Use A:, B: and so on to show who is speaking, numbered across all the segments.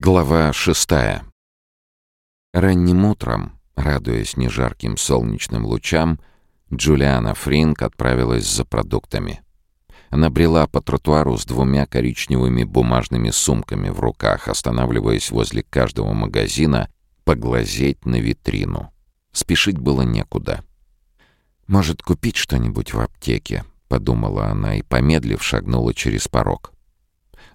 A: Глава шестая. Ранним утром, радуясь нежарким солнечным лучам, Джулиана Фринк отправилась за продуктами. Она брела по тротуару с двумя коричневыми бумажными сумками в руках, останавливаясь возле каждого магазина поглазеть на витрину. Спешить было некуда. «Может, купить что-нибудь в аптеке?» — подумала она и, помедлив, шагнула через порог.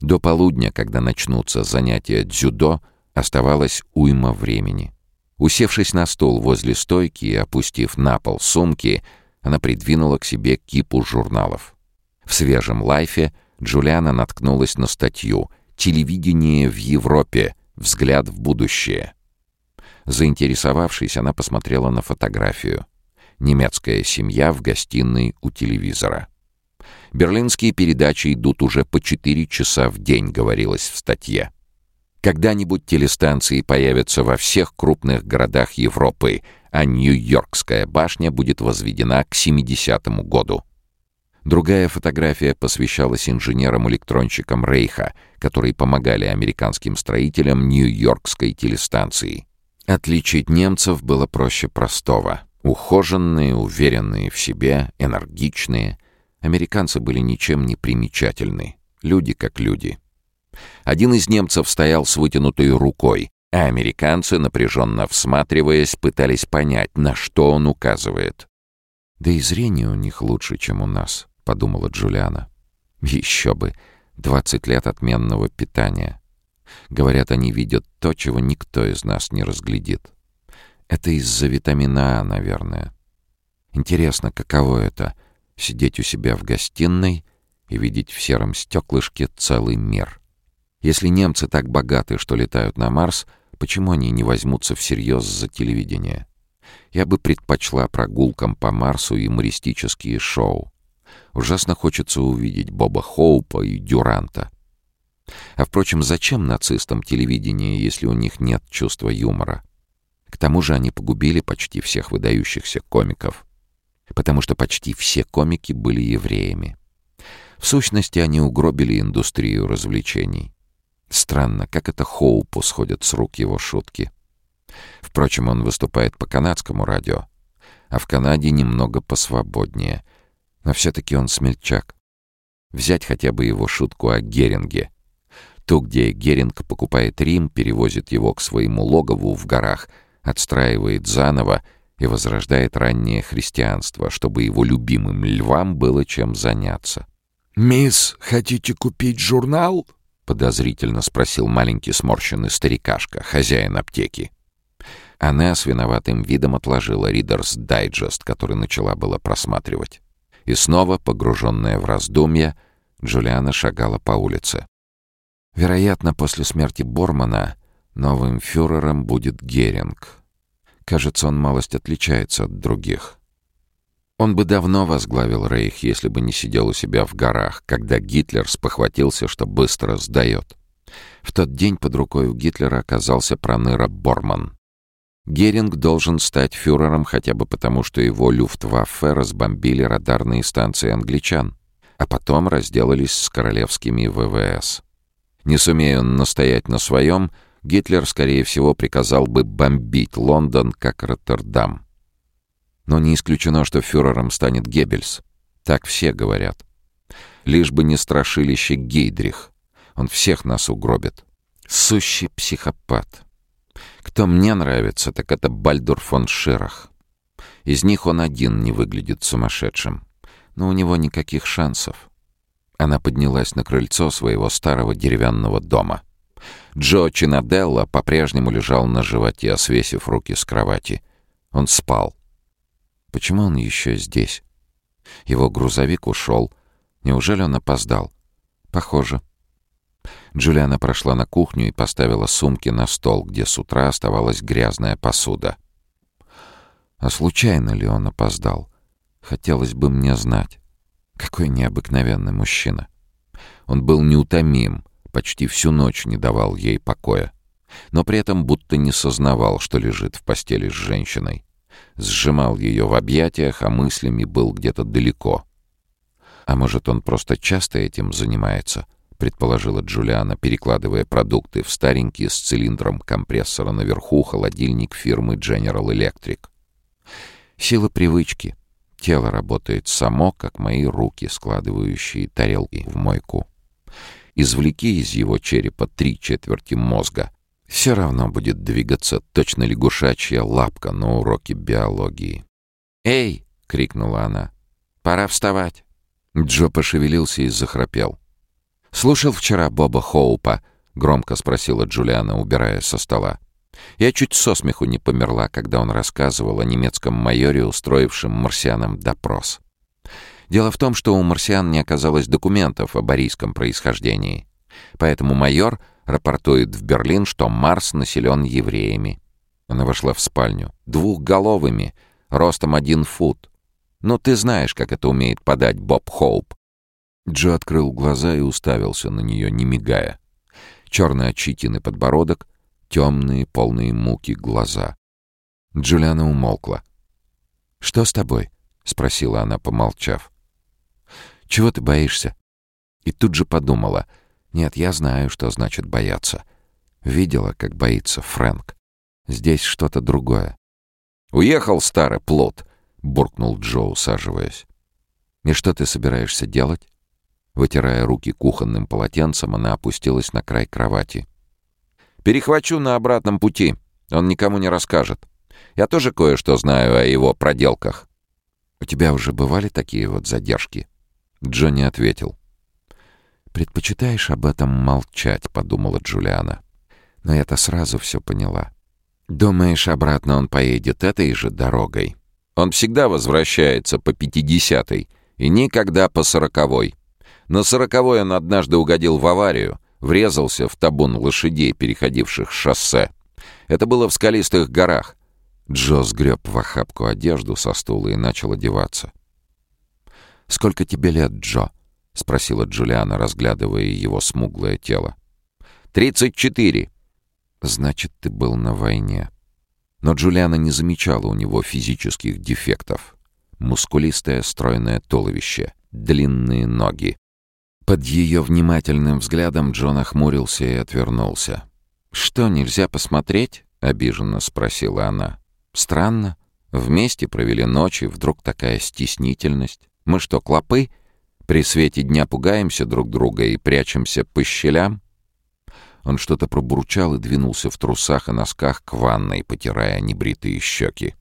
A: До полудня, когда начнутся занятия дзюдо, оставалось уйма времени. Усевшись на стол возле стойки и опустив на пол сумки, она придвинула к себе кипу журналов. В свежем лайфе Джулиана наткнулась на статью «Телевидение в Европе. Взгляд в будущее». Заинтересовавшись, она посмотрела на фотографию. Немецкая семья в гостиной у телевизора. Берлинские передачи идут уже по 4 часа в день, говорилось в статье. Когда-нибудь телестанции появятся во всех крупных городах Европы, а Нью-Йоркская башня будет возведена к 70-му году. Другая фотография посвящалась инженерам-электронщикам Рейха, которые помогали американским строителям Нью-Йоркской телестанции. Отличить немцев было проще простого. Ухоженные, уверенные в себе, энергичные, Американцы были ничем не примечательны. Люди как люди. Один из немцев стоял с вытянутой рукой, а американцы, напряженно всматриваясь, пытались понять, на что он указывает. «Да и зрение у них лучше, чем у нас», — подумала Джулиана. «Еще бы! Двадцать лет отменного питания. Говорят, они видят то, чего никто из нас не разглядит. Это из-за витамина А, наверное. Интересно, каково это сидеть у себя в гостиной и видеть в сером стеклышке целый мир. Если немцы так богаты, что летают на Марс, почему они не возьмутся всерьез за телевидение? Я бы предпочла прогулкам по Марсу юмористические шоу. Ужасно хочется увидеть Боба Хоупа и Дюранта. А впрочем, зачем нацистам телевидение, если у них нет чувства юмора? К тому же они погубили почти всех выдающихся комиков потому что почти все комики были евреями. В сущности, они угробили индустрию развлечений. Странно, как это Хоупу сходят с рук его шутки. Впрочем, он выступает по канадскому радио, а в Канаде немного посвободнее. Но все-таки он смельчак. Взять хотя бы его шутку о Геринге. То, где Геринг покупает Рим, перевозит его к своему логову в горах, отстраивает заново и возрождает раннее христианство, чтобы его любимым львам было чем заняться.
B: «Мисс, хотите купить журнал?»
A: — подозрительно спросил маленький сморщенный старикашка, хозяин аптеки. Она с виноватым видом отложила Reader's Digest, который начала было просматривать. И снова, погруженная в раздумья, Джулиана шагала по улице. Вероятно, после смерти Бормана новым фюрером будет Геринг, Кажется, он малость отличается от других. Он бы давно возглавил Рейх, если бы не сидел у себя в горах, когда Гитлер спохватился, что быстро сдает. В тот день под рукой у Гитлера оказался проныра Борман. Геринг должен стать фюрером хотя бы потому, что его люфтваффе разбомбили радарные станции англичан, а потом разделались с королевскими ВВС. Не сумея он настоять на своем, Гитлер, скорее всего, приказал бы бомбить Лондон, как Роттердам. Но не исключено, что фюрером станет Геббельс. Так все говорят. Лишь бы не страшилище Гейдрих. Он всех нас угробит. Сущий психопат. Кто мне нравится, так это Бальдур фон Ширах. Из них он один не выглядит сумасшедшим. Но у него никаких шансов. Она поднялась на крыльцо своего старого деревянного дома — Джо Чинаделла по-прежнему лежал на животе, свесив руки с кровати. Он спал. Почему он еще здесь? Его грузовик ушел. Неужели он опоздал? Похоже. Джулиана прошла на кухню и поставила сумки на стол, где с утра оставалась грязная посуда. А случайно ли он опоздал? Хотелось бы мне знать. Какой необыкновенный мужчина. Он был неутомим, почти всю ночь не давал ей покоя, но при этом будто не сознавал, что лежит в постели с женщиной. Сжимал ее в объятиях, а мыслями был где-то далеко. А может, он просто часто этим занимается, предположила Джулиана, перекладывая продукты в старенький с цилиндром компрессора наверху холодильник фирмы General Electric. Сила привычки. Тело работает само, как мои руки, складывающие тарелки в мойку. Извлеки из его черепа три четверти мозга. Все равно будет двигаться точно лягушачья лапка на уроке биологии. «Эй!» — крикнула она. «Пора вставать!» Джо пошевелился и захрапел. «Слушал вчера Боба Хоупа?» — громко спросила Джулиана, убирая со стола. Я чуть со смеху не померла, когда он рассказывал о немецком майоре, устроившем марсианам допрос. Дело в том, что у марсиан не оказалось документов о барийском происхождении. Поэтому майор рапортует в Берлин, что Марс населен евреями. Она вошла в спальню. Двухголовыми, ростом один фут. Ну, ты знаешь, как это умеет подать Боб Хоуп. Джо открыл глаза и уставился на нее, не мигая. Черный отчитинный подбородок, темные, полные муки глаза. Джулиана умолкла. «Что с тобой?» — спросила она, помолчав. «Чего ты боишься?» И тут же подумала. «Нет, я знаю, что значит бояться. Видела, как боится Фрэнк. Здесь что-то другое». «Уехал старый плод», — буркнул Джо, усаживаясь. «И что ты собираешься делать?» Вытирая руки кухонным полотенцем, она опустилась на край кровати. «Перехвачу на обратном пути. Он никому не расскажет. Я тоже кое-что знаю о его проделках». «У тебя уже бывали такие вот задержки?» Джонни ответил. «Предпочитаешь об этом молчать», — подумала Джулиана. Но я-то сразу все поняла. «Думаешь, обратно он поедет этой же дорогой?» «Он всегда возвращается по пятидесятой и никогда по сороковой. На сороковой он однажды угодил в аварию, врезался в табун лошадей, переходивших шоссе. Это было в скалистых горах. Джо сгреб в охапку одежду со стула и начал одеваться. «Сколько тебе лет, Джо?» — спросила Джулиана, разглядывая его смуглое тело. «Тридцать четыре». «Значит, ты был на войне». Но Джулиана не замечала у него физических дефектов. Мускулистое стройное туловище, длинные ноги, под ее внимательным взглядом Джон охмурился и отвернулся. «Что, нельзя посмотреть?» — обиженно спросила она. «Странно. Вместе провели ночь, и вдруг такая стеснительность. Мы что, клопы? При свете дня пугаемся друг друга и прячемся по щелям?» Он что-то пробурчал и двинулся в трусах и носках к ванной, потирая небритые щеки.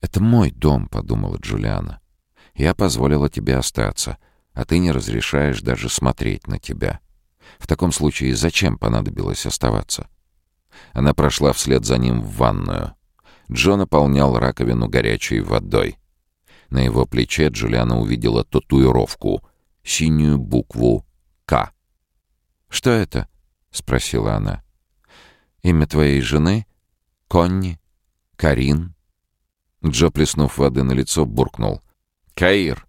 A: «Это мой дом», — подумала Джулиана. «Я позволила тебе остаться» а ты не разрешаешь даже смотреть на тебя. В таком случае зачем понадобилось оставаться? Она прошла вслед за ним в ванную. Джо наполнял раковину горячей водой. На его плече Джулиана увидела татуировку, синюю букву «К». «Что это?» — спросила она. «Имя твоей жены? Конни? Карин?» Джо, плеснув воды на лицо, буркнул. «Каир!»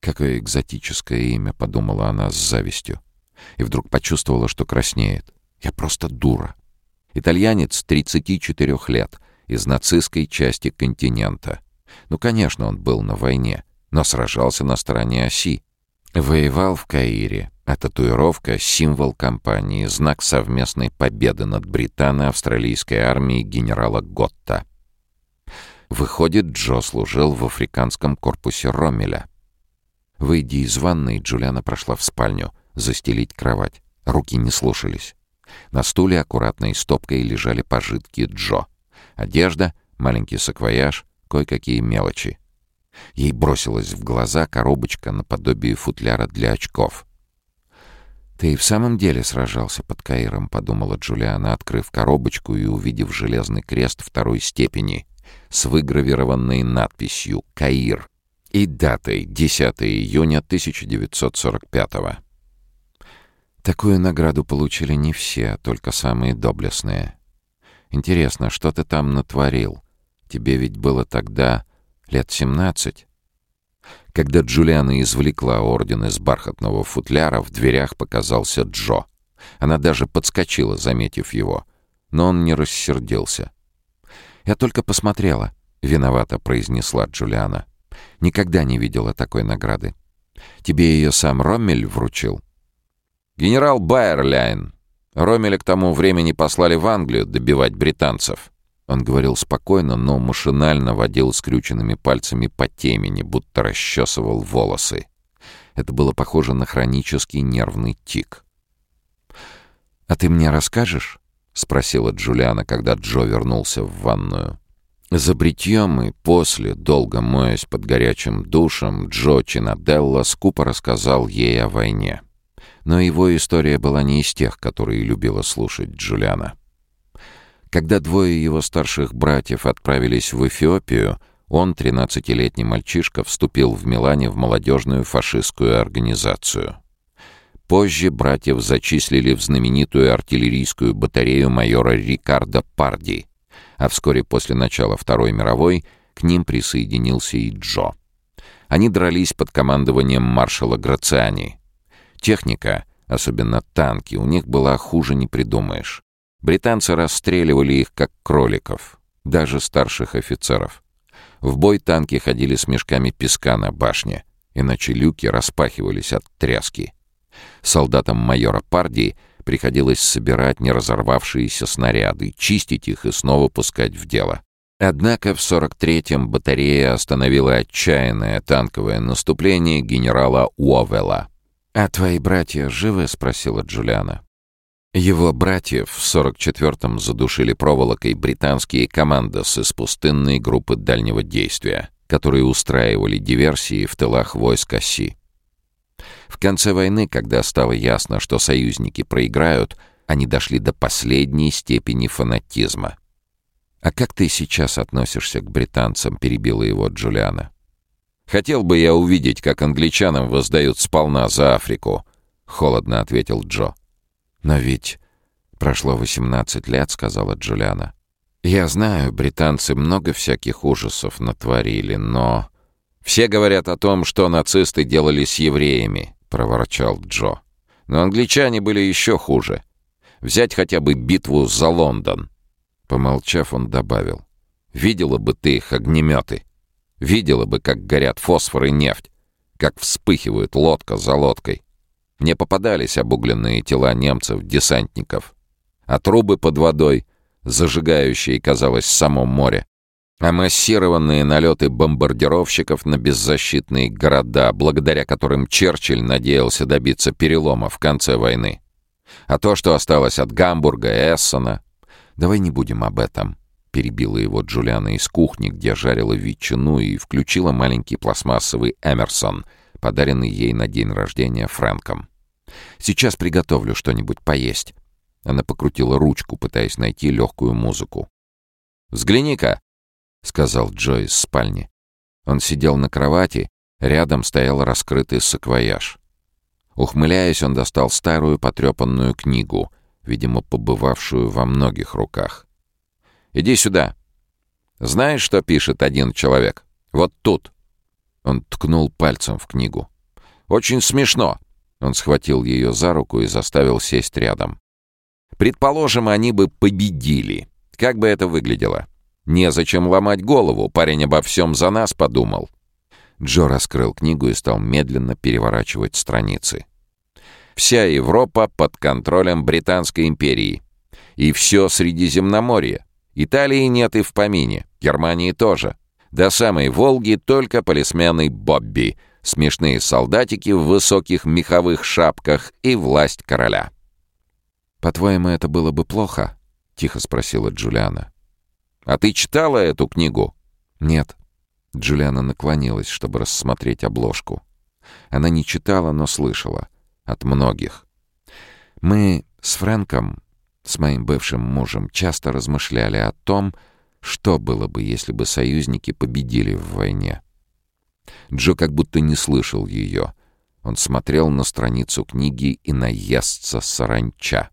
A: «Какое экзотическое имя», — подумала она с завистью. И вдруг почувствовала, что краснеет. «Я просто дура». Итальянец 34 лет, из нацистской части континента. Ну, конечно, он был на войне, но сражался на стороне оси. Воевал в Каире, а татуировка — символ компании, знак совместной победы над британо-австралийской армией генерала Готта. Выходит, Джо служил в африканском корпусе Роммеля. Выйдя из ванной, Джулиана прошла в спальню, застелить кровать. Руки не слушались. На стуле аккуратной стопкой лежали пожитки Джо. Одежда, маленький саквояж, кое-какие мелочи. Ей бросилась в глаза коробочка наподобие футляра для очков. «Ты и в самом деле сражался под Каиром», — подумала Джулиана, открыв коробочку и увидев железный крест второй степени с выгравированной надписью «Каир» и датой 10 июня 1945 -го. Такую награду получили не все, только самые доблестные. Интересно, что ты там натворил? Тебе ведь было тогда лет 17? Когда Джулиана извлекла орден из бархатного футляра, в дверях показался Джо. Она даже подскочила, заметив его, но он не рассердился. «Я только посмотрела», — виновато произнесла Джулиана. Никогда не видела такой награды. Тебе ее сам Роммель вручил?» Генерал Байерляйн. Ромеля к тому времени послали в Англию добивать британцев. Он говорил спокойно, но машинально водил скрюченными пальцами по темени, будто расчесывал волосы. Это было похоже на хронический нервный тик. «А ты мне расскажешь?» — спросила Джулиана, когда Джо вернулся в ванную. За бритьем и после, долго моясь под горячим душем, Джо Чинаделла скупо рассказал ей о войне. Но его история была не из тех, которые любила слушать Джулиана. Когда двое его старших братьев отправились в Эфиопию, он, 13-летний мальчишка, вступил в Милане в молодежную фашистскую организацию. Позже братьев зачислили в знаменитую артиллерийскую батарею майора Рикардо Парди — а вскоре после начала Второй мировой к ним присоединился и Джо. Они дрались под командованием маршала Грациани. Техника, особенно танки, у них была хуже не придумаешь. Британцы расстреливали их как кроликов, даже старших офицеров. В бой танки ходили с мешками песка на башне, иначе люки распахивались от тряски. Солдатам майора Парди — Приходилось собирать не разорвавшиеся снаряды, чистить их и снова пускать в дело. Однако в 43-м батарея остановила отчаянное танковое наступление генерала Уовела. «А твои братья живы?» — спросила Джулиана. Его братьев в 44-м задушили проволокой британские командосы из пустынной группы дальнего действия, которые устраивали диверсии в тылах войск оси. В конце войны, когда стало ясно, что союзники проиграют, они дошли до последней степени фанатизма. «А как ты сейчас относишься к британцам?» — перебила его Джулиана. «Хотел бы я увидеть, как англичанам воздают сполна за Африку», — холодно ответил Джо. «Но ведь прошло 18 лет», — сказала Джулиана. «Я знаю, британцы много всяких ужасов натворили, но...» «Все говорят о том, что нацисты делали с евреями», — проворчал Джо. «Но англичане были еще хуже. Взять хотя бы битву за Лондон». Помолчав, он добавил. «Видела бы ты их огнеметы. Видела бы, как горят фосфор и нефть, как вспыхивают лодка за лодкой. Мне попадались обугленные тела немцев-десантников, а трубы под водой, зажигающие, казалось, само море а массированные налеты бомбардировщиков на беззащитные города, благодаря которым Черчилль надеялся добиться перелома в конце войны. А то, что осталось от Гамбурга Эссена... «Давай не будем об этом», — перебила его Джулиана из кухни, где жарила ветчину и включила маленький пластмассовый Эмерсон, подаренный ей на день рождения Фрэнком. «Сейчас приготовлю что-нибудь поесть». Она покрутила ручку, пытаясь найти легкую музыку. «Взгляни-ка!» — сказал Джо из спальни. Он сидел на кровати, рядом стоял раскрытый саквояж. Ухмыляясь, он достал старую потрепанную книгу, видимо, побывавшую во многих руках. «Иди сюда. Знаешь, что пишет один человек? Вот тут». Он ткнул пальцем в книгу. «Очень смешно». Он схватил ее за руку и заставил сесть рядом. «Предположим, они бы победили. Как бы это выглядело? Незачем ломать голову, парень обо всем за нас подумал. Джо раскрыл книгу и стал медленно переворачивать страницы. Вся Европа под контролем Британской империи. И все Средиземноморье. Италии нет и в помине, Германии тоже. До самой Волги только полисмены Бобби, смешные солдатики в высоких меховых шапках и власть короля. «По-твоему, это было бы плохо?» — тихо спросила Джулиана. А ты читала эту книгу?» «Нет». Джулиана наклонилась, чтобы рассмотреть обложку. Она не читала, но слышала. От многих. Мы с Фрэнком, с моим бывшим мужем, часто размышляли о том, что было бы, если бы союзники победили в войне. Джо как будто не слышал ее. Он смотрел на страницу книги и наестся саранча.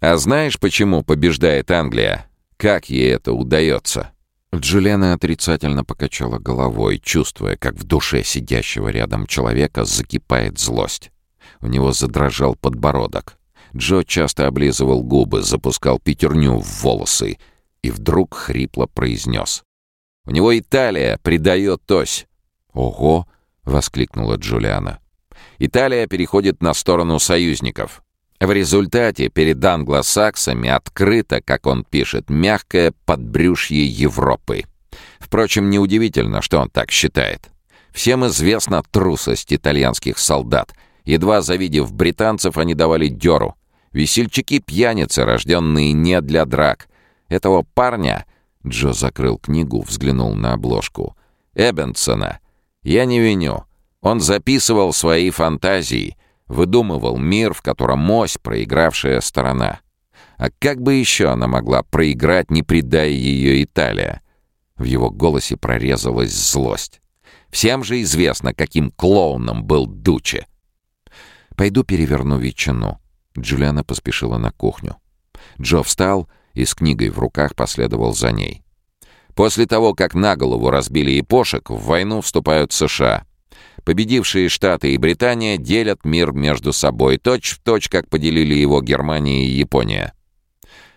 A: «А знаешь, почему побеждает Англия?» Как ей это удается?» Джулиана отрицательно покачала головой, чувствуя, как в душе сидящего рядом человека закипает злость. У него задрожал подбородок. Джо часто облизывал губы, запускал пятерню в волосы и вдруг хрипло произнес. «У него Италия предает ось!» «Ого!» — воскликнула Джулиана. Италия переходит на сторону союзников. В результате перед англосаксами открыто, как он пишет, мягкое подбрюшье Европы. Впрочем, неудивительно, что он так считает. Всем известна трусость итальянских солдат. Едва завидев британцев, они давали дёру. Весельчаки-пьяницы, рожденные не для драк. Этого парня... Джо закрыл книгу, взглянул на обложку. Эббенсона. Я не виню. Он записывал свои фантазии, выдумывал мир, в котором ось проигравшая сторона. А как бы еще она могла проиграть, не предая ее Италия? В его голосе прорезалась злость. Всем же известно, каким клоуном был Дуче. «Пойду переверну ветчину». Джулиана поспешила на кухню. Джо встал и с книгой в руках последовал за ней. После того, как на голову разбили япошек, в войну вступают США. Победившие Штаты и Британия делят мир между собой, точь-в-точь, как поделили его Германия и Япония.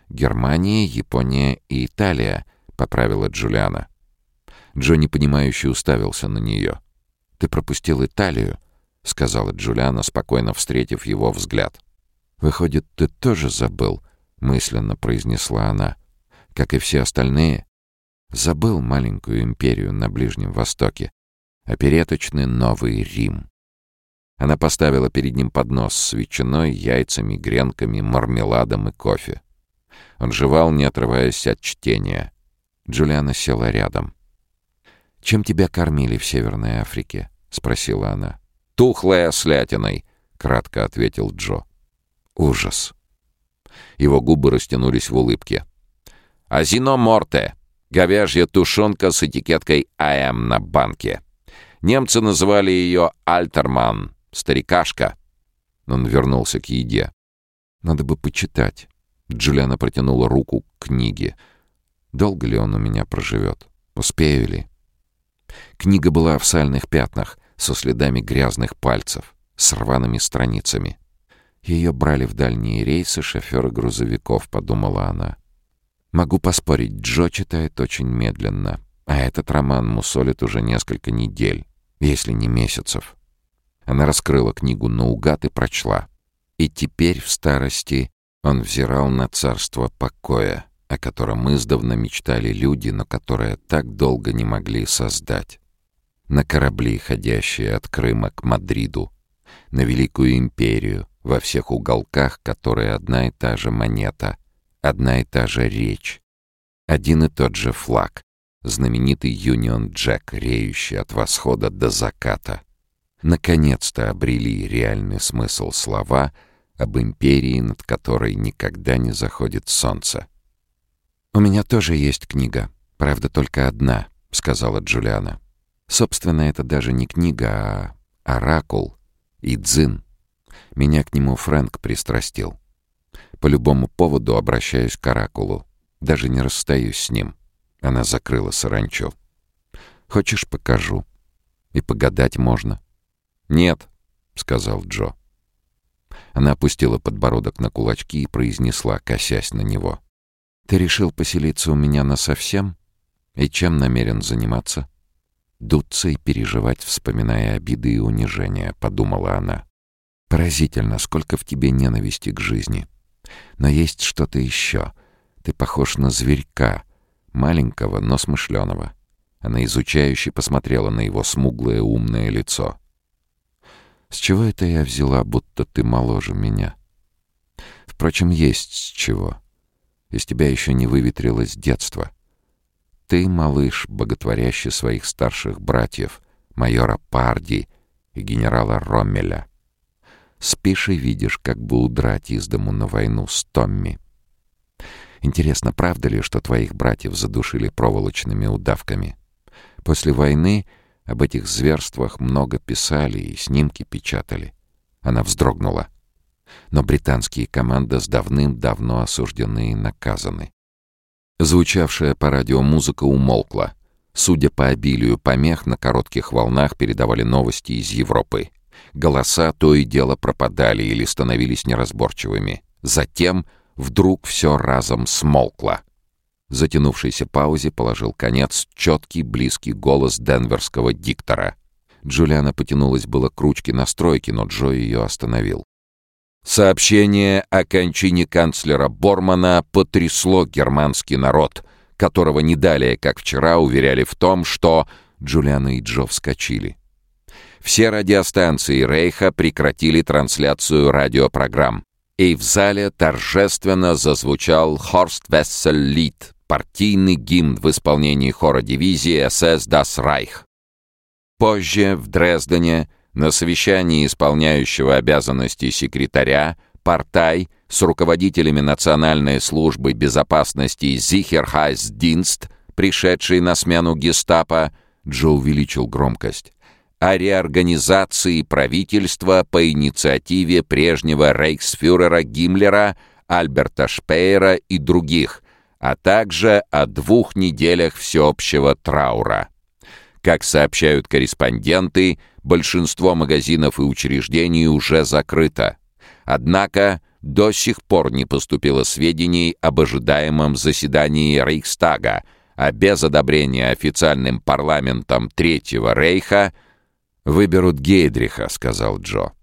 A: «Германия, Япония и Италия», — поправила Джулиана. Джо непонимающе уставился на нее. «Ты пропустил Италию», — сказала Джулиана, спокойно встретив его взгляд. «Выходит, ты тоже забыл», — мысленно произнесла она. «Как и все остальные, забыл маленькую империю на Ближнем Востоке, опереточный Новый Рим». Она поставила перед ним поднос с ветчиной, яйцами, гренками, мармеладом и кофе. Он жевал, не отрываясь от чтения. Джулиана села рядом. «Чем тебя кормили в Северной Африке?» — спросила она. «Тухлая слятиной», — кратко ответил Джо.
B: «Ужас».
A: Его губы растянулись в улыбке. «Азино морте» — говяжья тушенка с этикеткой «АМ» на банке. Немцы называли ее «Альтерман» — «старикашка».
B: Он вернулся к еде. «Надо бы почитать». Джулиана протянула руку к книге. «Долго ли он у меня проживет? Успею ли?» Книга была в сальных пятнах, со следами грязных пальцев, с рваными страницами. Ее брали в дальние рейсы шоферы грузовиков, подумала она. Могу поспорить, Джо читает очень медленно, а этот роман мусолит уже несколько недель, если не месяцев. Она раскрыла книгу наугад и прочла. И теперь в старости он взирал на царство покоя, о котором издавна мечтали люди, но которое так долго не могли создать. На корабли, ходящие от Крыма к Мадриду, на Великую Империю, во всех уголках которой одна и та же монета, одна и та же речь, один и тот же флаг, знаменитый Юнион Джек, реющий от восхода до заката. Наконец-то обрели реальный смысл слова об империи, над которой никогда не заходит солнце. «У меня тоже есть книга, правда, только одна», — сказала Джулиана. «Собственно, это даже не книга, а оракул и дзин. Меня к нему Фрэнк пристрастил. По любому поводу обращаюсь к оракулу. Даже не расстаюсь с ним». Она закрыла саранчу. «Хочешь, покажу? И погадать можно».
A: «Нет», — сказал Джо.
B: Она опустила подбородок на кулачки и произнесла, косясь на него. Ты решил поселиться у меня насовсем? И чем намерен заниматься? Дуться и переживать, вспоминая обиды и унижения, подумала она. Поразительно, сколько в тебе ненависти к жизни. Но есть что-то еще. Ты похож на зверька, маленького, но смышленого. Она изучающе посмотрела на его смуглое умное лицо. «С чего это я взяла, будто ты моложе меня?» «Впрочем, есть с чего. Из тебя еще не выветрилось детство. Ты, малыш, боготворящий своих старших братьев, майора Парди и генерала Роммеля. Спишь и видишь, как бы удрать из дому на войну с Томми. Интересно, правда ли, что твоих братьев задушили проволочными удавками? После войны об этих зверствах много писали и снимки печатали. Она вздрогнула но британские командос давным-давно осуждены и наказаны. Звучавшая по радио музыка умолкла. Судя по обилию помех, на коротких волнах передавали новости из Европы. Голоса то и дело пропадали или становились неразборчивыми. Затем вдруг все разом смолкло. Затянувшейся паузе положил конец четкий близкий голос денверского диктора.
A: Джулиана потянулась было к ручке настройки, но Джо ее остановил. Сообщение о кончине канцлера Бормана потрясло германский народ, которого не далее, как вчера, уверяли в том, что Джулиана и Джо вскочили. Все радиостанции Рейха прекратили трансляцию радиопрограмм, и в зале торжественно зазвучал «Хорст Вессель Лид», партийный гимн в исполнении хора дивизии «СС Das Reich». Позже в Дрездене на совещании исполняющего обязанности секретаря Партай с руководителями Национальной службы безопасности Зихерхайсдинст, пришедший на смену гестапо, Джо увеличил громкость, о реорганизации правительства по инициативе прежнего рейхсфюрера Гиммлера, Альберта Шпеера и других, а также о двух неделях всеобщего траура. Как сообщают корреспонденты, большинство магазинов и учреждений уже закрыто. Однако до сих пор не поступило сведений об ожидаемом заседании Рейхстага, а без одобрения официальным парламентом Третьего Рейха «Выберут Гейдриха», — сказал Джо.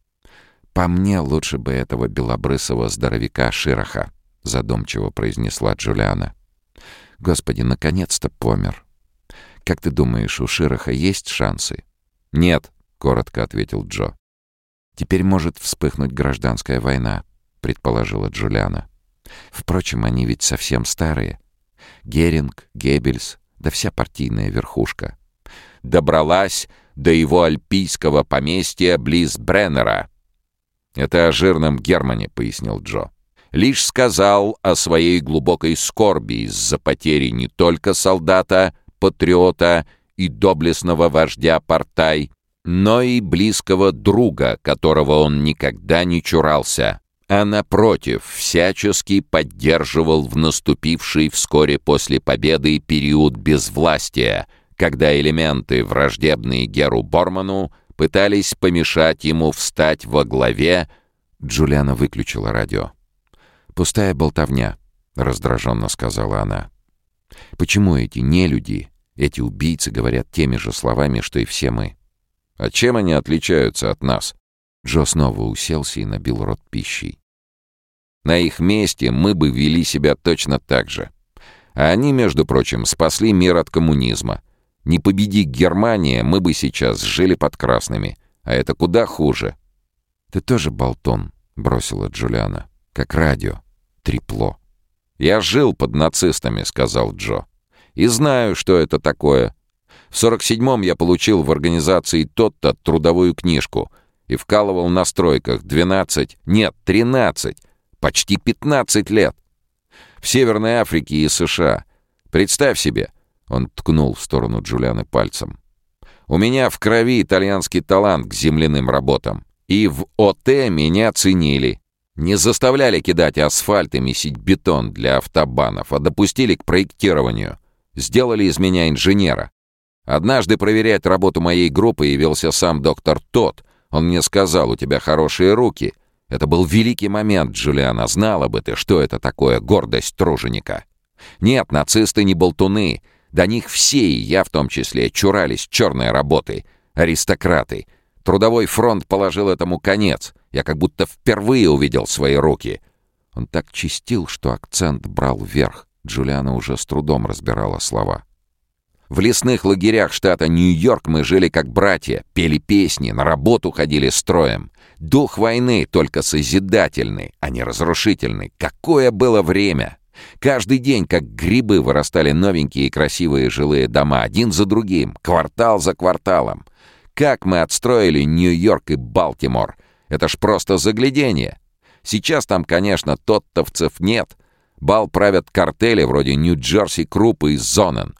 A: «По мне лучше бы этого белобрысого здоровяка Широха», — задумчиво произнесла Джулиана. «Господи, наконец-то помер. Как ты думаешь, у Широха есть шансы?» «Нет», — коротко ответил Джо. «Теперь может вспыхнуть гражданская война», — предположила Джулиана. «Впрочем, они ведь совсем старые. Геринг, Геббельс, да вся партийная верхушка. Добралась до его альпийского поместья близ Бреннера. «Это о жирном Германе», — пояснил Джо. «Лишь сказал о своей глубокой скорби из-за потери не только солдата, патриота и доблестного вождя Портай, но и близкого друга, которого он никогда не чурался, а напротив, всячески поддерживал в наступивший вскоре после победы период безвластия, когда элементы, враждебные Геру Борману, пытались помешать ему встать во главе... Джулиана выключила радио. «Пустая болтовня», — раздраженно сказала она. «Почему эти нелюди, эти убийцы говорят теми же словами, что и все мы?» «А чем они отличаются от нас?» Джо снова уселся и набил рот пищей. На их месте мы бы вели себя точно так же. А они, между прочим, спасли мир от коммунизма. Не победи Германия, мы бы сейчас жили под красными. А это куда хуже. «Ты тоже болтон», — бросила Джулиана. «Как радио. Трепло». «Я жил под нацистами», — сказал Джо. «И знаю, что это такое. В 47-м я получил в организации тот-то трудовую книжку и вкалывал на стройках 12, нет, 13 Почти 15 лет. В Северной Африке и США. Представь себе, он ткнул в сторону Джулианы пальцем. У меня в крови итальянский талант к земляным работам. И в ОТ меня ценили. Не заставляли кидать асфальт и месить бетон для автобанов, а допустили к проектированию. Сделали из меня инженера. Однажды проверять работу моей группы явился сам доктор Тот. Он мне сказал, у тебя хорошие руки. Это был великий момент, Джулиана. Знала бы ты, что это такое гордость труженика. Нет, нацисты не болтуны. До них все, и я в том числе, чурались черной работы. Аристократы. Трудовой фронт положил этому конец. Я как будто впервые увидел свои руки. Он так чистил, что акцент брал вверх. Джулиана уже с трудом разбирала слова. В лесных лагерях штата Нью-Йорк мы жили как братья, пели песни, на работу ходили строем. Дух войны только созидательный, а не разрушительный. Какое было время! Каждый день, как грибы, вырастали новенькие и красивые жилые дома, один за другим, квартал за кварталом. Как мы отстроили Нью-Йорк и Балтимор! Это ж просто заглядение. Сейчас там, конечно, тоттовцев нет. Бал правят картели вроде Нью-Джерси Крупы и Зонен.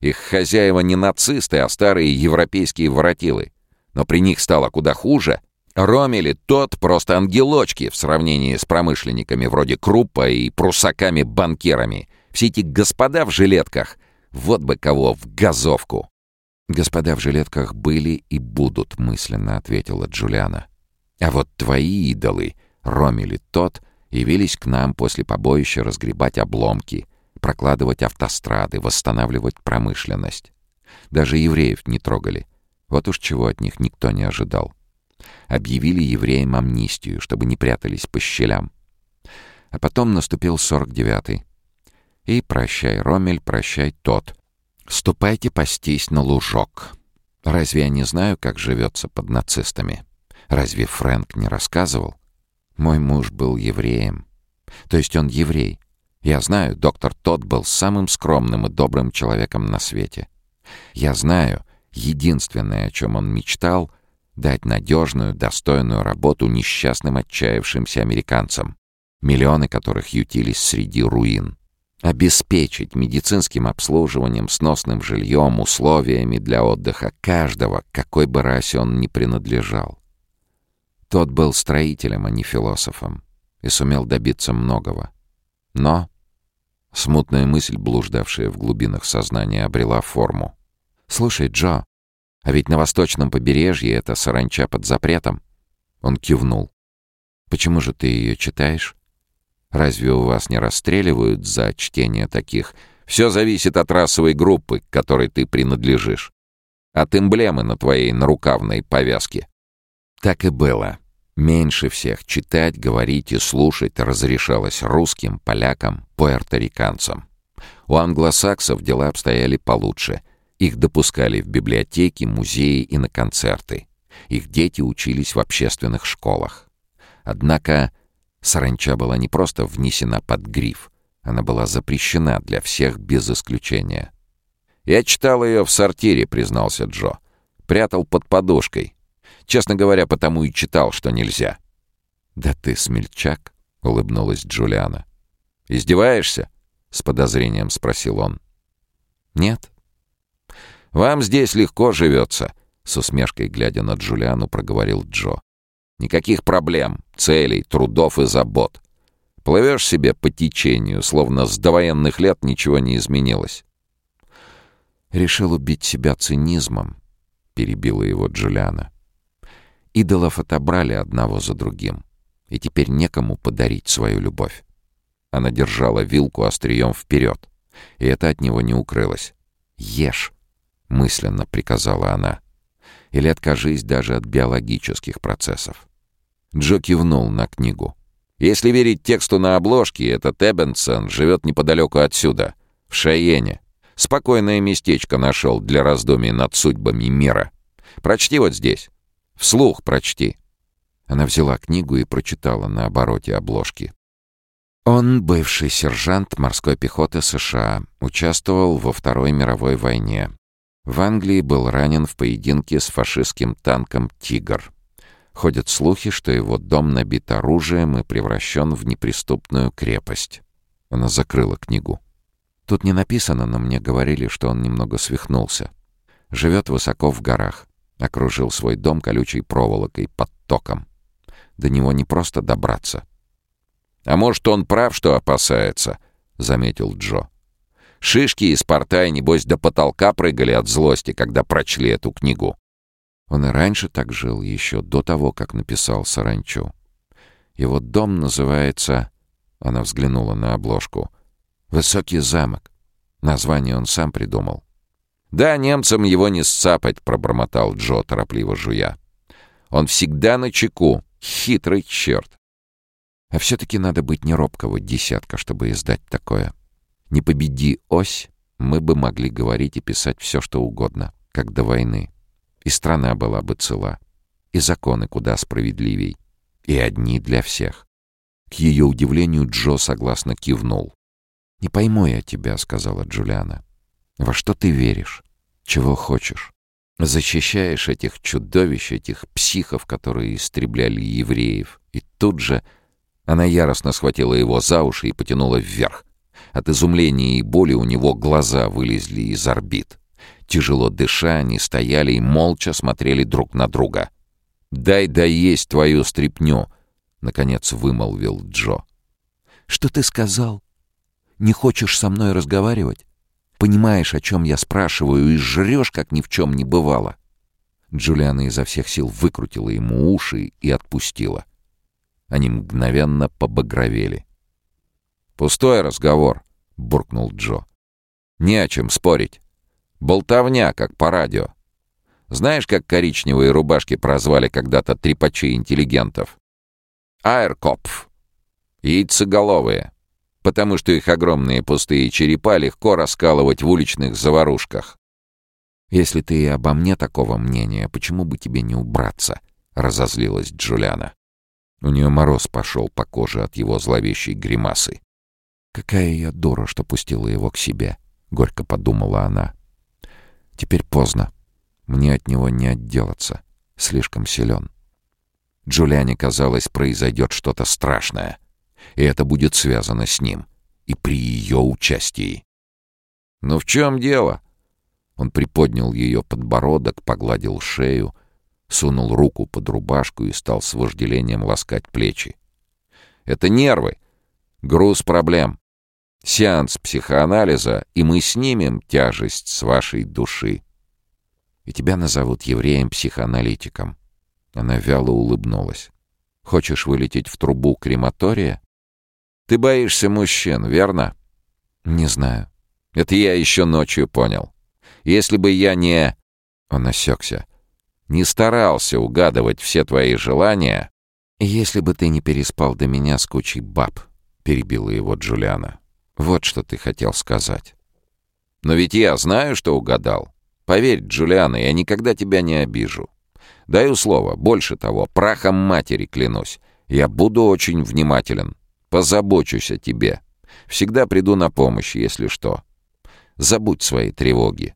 A: Их хозяева не нацисты, а старые европейские воротилы. Но при них стало куда хуже. Ромели тот просто ангелочки в сравнении с промышленниками вроде Круппа и прусаками-банкирами. Все эти господа в жилетках, вот бы кого в газовку. «Господа в жилетках были и будут», — мысленно ответила Джулиана. «А вот твои идолы, Ромели тот, явились к нам после побоища разгребать обломки, прокладывать автострады, восстанавливать промышленность. Даже евреев не трогали. Вот уж чего от них никто не ожидал. Объявили евреям амнистию, чтобы не прятались по щелям. А потом наступил сорок девятый. И прощай, Ромель, прощай, тот. Ступайте пастись на лужок. Разве я не знаю, как живется под нацистами? Разве Фрэнк не рассказывал? Мой муж был евреем. То есть он еврей. Я знаю, доктор Тот был самым скромным и добрым человеком на свете. Я знаю, единственное, о чем он мечтал — дать надежную, достойную работу несчастным отчаявшимся американцам, миллионы которых ютились среди руин. Обеспечить медицинским обслуживанием, сносным жильем, условиями для отдыха каждого, какой бы расе он ни принадлежал. Тот был строителем, а не философом, и сумел добиться многого. Но смутная мысль, блуждавшая в глубинах сознания, обрела форму. «Слушай, Джо, а ведь на восточном побережье это саранча под запретом?» Он кивнул. «Почему же ты ее читаешь? Разве у вас не расстреливают за чтение таких? Все зависит от расовой группы, к которой ты принадлежишь. От эмблемы на твоей нарукавной повязке. Так и было. Меньше всех читать, говорить и слушать разрешалось русским, полякам, пуэрториканцам. У англосаксов дела обстояли получше. Их допускали в библиотеки, музеи и на концерты. Их дети учились в общественных школах. Однако саранча была не просто внесена под гриф, она была запрещена для всех без исключения. «Я читал ее в сортире», — признался Джо. «Прятал под подушкой. Честно говоря, потому и читал, что нельзя». «Да ты смельчак», — улыбнулась Джулиана. «Издеваешься?» — с подозрением спросил он. «Нет». «Вам здесь легко живется», — с усмешкой глядя на Джулиану проговорил Джо. «Никаких проблем, целей, трудов и забот. Плывешь себе по течению, словно с довоенных лет ничего не изменилось». «Решил убить себя цинизмом», — перебила его Джулиана. Идолов отобрали одного за другим, и теперь некому подарить свою любовь. Она держала вилку острием вперед, и это от него не укрылось. «Ешь!» — мысленно приказала она. «Или откажись даже от биологических процессов». Джо кивнул на книгу. «Если верить тексту на обложке, этот Эббенсон живет неподалеку отсюда, в Шайене. Спокойное местечко нашел для раздумий над судьбами мира. Прочти вот здесь. Вслух прочти». Она взяла книгу и прочитала на обороте обложки. Он, бывший сержант морской пехоты США, участвовал во Второй мировой войне. В Англии был ранен в поединке с фашистским танком «Тигр». Ходят слухи, что его дом набит оружием и превращен в неприступную крепость. Она закрыла книгу. Тут не написано, но мне говорили, что он немного свихнулся. Живет высоко в горах. Окружил свой дом колючей проволокой под током. До него не просто добраться. «А может, он прав, что опасается?» — заметил Джо. «Шишки из порта, небось, до потолка прыгали от злости, когда прочли эту книгу». Он и раньше так жил, еще до того, как написал «Саранчу». Его дом называется... Она взглянула на обложку. «Высокий замок». Название он сам придумал. «Да, немцам его не сцапать», — пробормотал Джо, торопливо жуя. «Он всегда на чеку. Хитрый черт». А все-таки надо быть не робкого десятка, чтобы издать такое. Не победи ось, мы бы могли говорить и писать все, что угодно, как до войны. И страна была бы цела, и законы куда справедливей, и одни для всех. К ее удивлению Джо согласно кивнул. «Не пойму я тебя», — сказала Джулиана. «Во что ты веришь? Чего хочешь? Защищаешь этих чудовищ, этих психов, которые истребляли евреев. И тут же она яростно схватила его за уши и потянула вверх. От изумления и боли у него глаза вылезли из орбит. Тяжело дыша, они стояли и молча смотрели друг на друга. «Дай доесть твою стряпню!» — наконец вымолвил Джо. «Что ты сказал? Не хочешь со мной разговаривать? Понимаешь, о чем я спрашиваю, и жрешь, как ни в чем не бывало». Джулиана изо всех сил выкрутила ему уши и отпустила. Они мгновенно побагровели. «Пустой разговор», — буркнул Джо. «Не о чем спорить. Болтовня, как по радио. Знаешь, как коричневые рубашки прозвали когда-то трепачи интеллигентов? Аэркопф. Яйцеголовые. Потому что их огромные пустые черепа легко раскалывать в уличных заварушках.
B: «Если ты и обо мне такого мнения, почему бы тебе не убраться?» — разозлилась Джулиана. У нее мороз пошел по коже от его зловещей гримасы. «Какая я дура, что пустила его к себе», — горько подумала она. «Теперь поздно. Мне от него не отделаться. Слишком силен». Джулиане казалось, произойдет что-то страшное. И это будет связано с ним. И при ее участии.
A: «Ну в чем дело?»
B: Он приподнял ее подбородок, погладил шею, сунул руку под рубашку и стал с вожделением ласкать плечи.
A: «Это нервы. Груз проблем. Сеанс психоанализа, и мы снимем тяжесть с вашей души».
B: «И тебя назовут евреем-психоаналитиком». Она вяло улыбнулась. «Хочешь вылететь в трубу крематория?»
A: «Ты боишься мужчин, верно?»
B: «Не знаю».
A: «Это я еще ночью понял. Если бы я не...»
B: Он осекся.
A: «Не старался угадывать все твои желания...»
B: «Если бы ты не переспал до меня с кучей баб», — перебила его Джулиана. «Вот что ты хотел сказать».
A: «Но ведь я знаю, что угадал. Поверь, Джулиана, я никогда тебя не обижу. Даю слово, больше того, прахом матери клянусь. Я буду очень внимателен. Позабочусь о тебе. Всегда приду на помощь, если что. Забудь свои тревоги.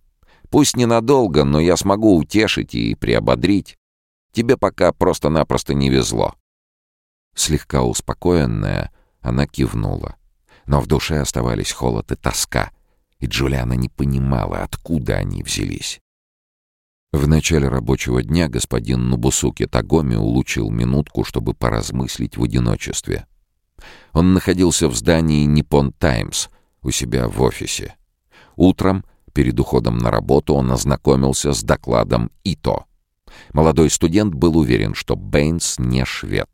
A: Пусть ненадолго, но я смогу утешить и приободрить. Тебе пока просто-напросто не везло».
B: Слегка успокоенная, она кивнула. Но в душе оставались холод и тоска, и Джулиана не понимала, откуда они взялись. В начале рабочего дня господин Нубусуки Тагоми улучил минутку, чтобы поразмыслить в одиночестве. Он находился в здании «Ниппон Таймс» у себя в офисе. Утром Перед уходом на работу он ознакомился с докладом ИТО. Молодой студент был уверен, что Бэйнс не швед.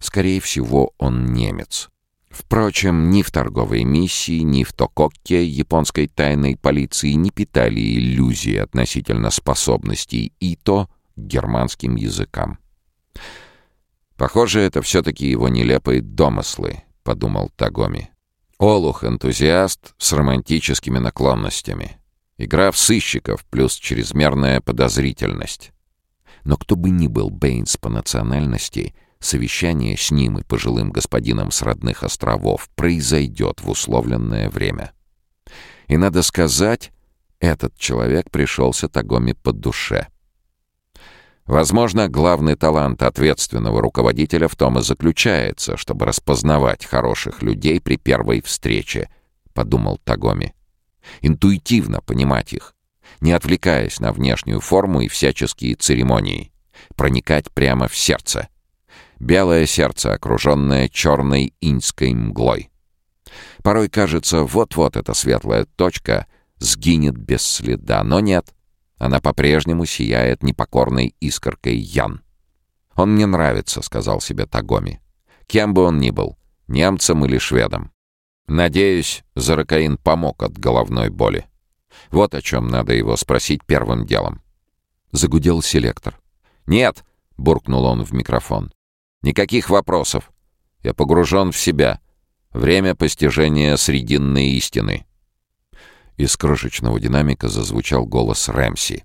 B: Скорее всего, он немец. Впрочем, ни в торговой миссии, ни в Тококке японской тайной полиции не питали иллюзии относительно способностей ИТО к германским языкам.
A: «Похоже, это все-таки его нелепые домыслы», — подумал Тагоми. «Олух-энтузиаст с романтическими наклонностями. Игра в сыщиков плюс чрезмерная подозрительность.
B: Но кто бы ни был Бэйнс по национальности, совещание с ним и пожилым господином с родных островов произойдет в условленное время. И надо сказать, этот человек пришелся Тагоми по душе.
A: Возможно, главный талант ответственного руководителя в том и заключается, чтобы распознавать хороших людей при первой встрече, подумал Тагоми интуитивно понимать их, не отвлекаясь на внешнюю форму и всяческие церемонии, проникать прямо в сердце. Белое сердце, окруженное черной иньской мглой. Порой кажется, вот-вот эта светлая точка сгинет без следа, но нет. Она по-прежнему сияет непокорной искоркой Ян. «Он мне нравится», — сказал себе Тагоми. «Кем бы он ни был, немцем или шведом. Надеюсь, Заракаин помог от головной боли. Вот о чем надо его спросить первым делом.
B: Загудел селектор.
A: «Нет!» — буркнул он в микрофон. «Никаких вопросов. Я погружен в себя. Время постижения срединной истины».
B: Из крошечного динамика зазвучал голос Рэмси.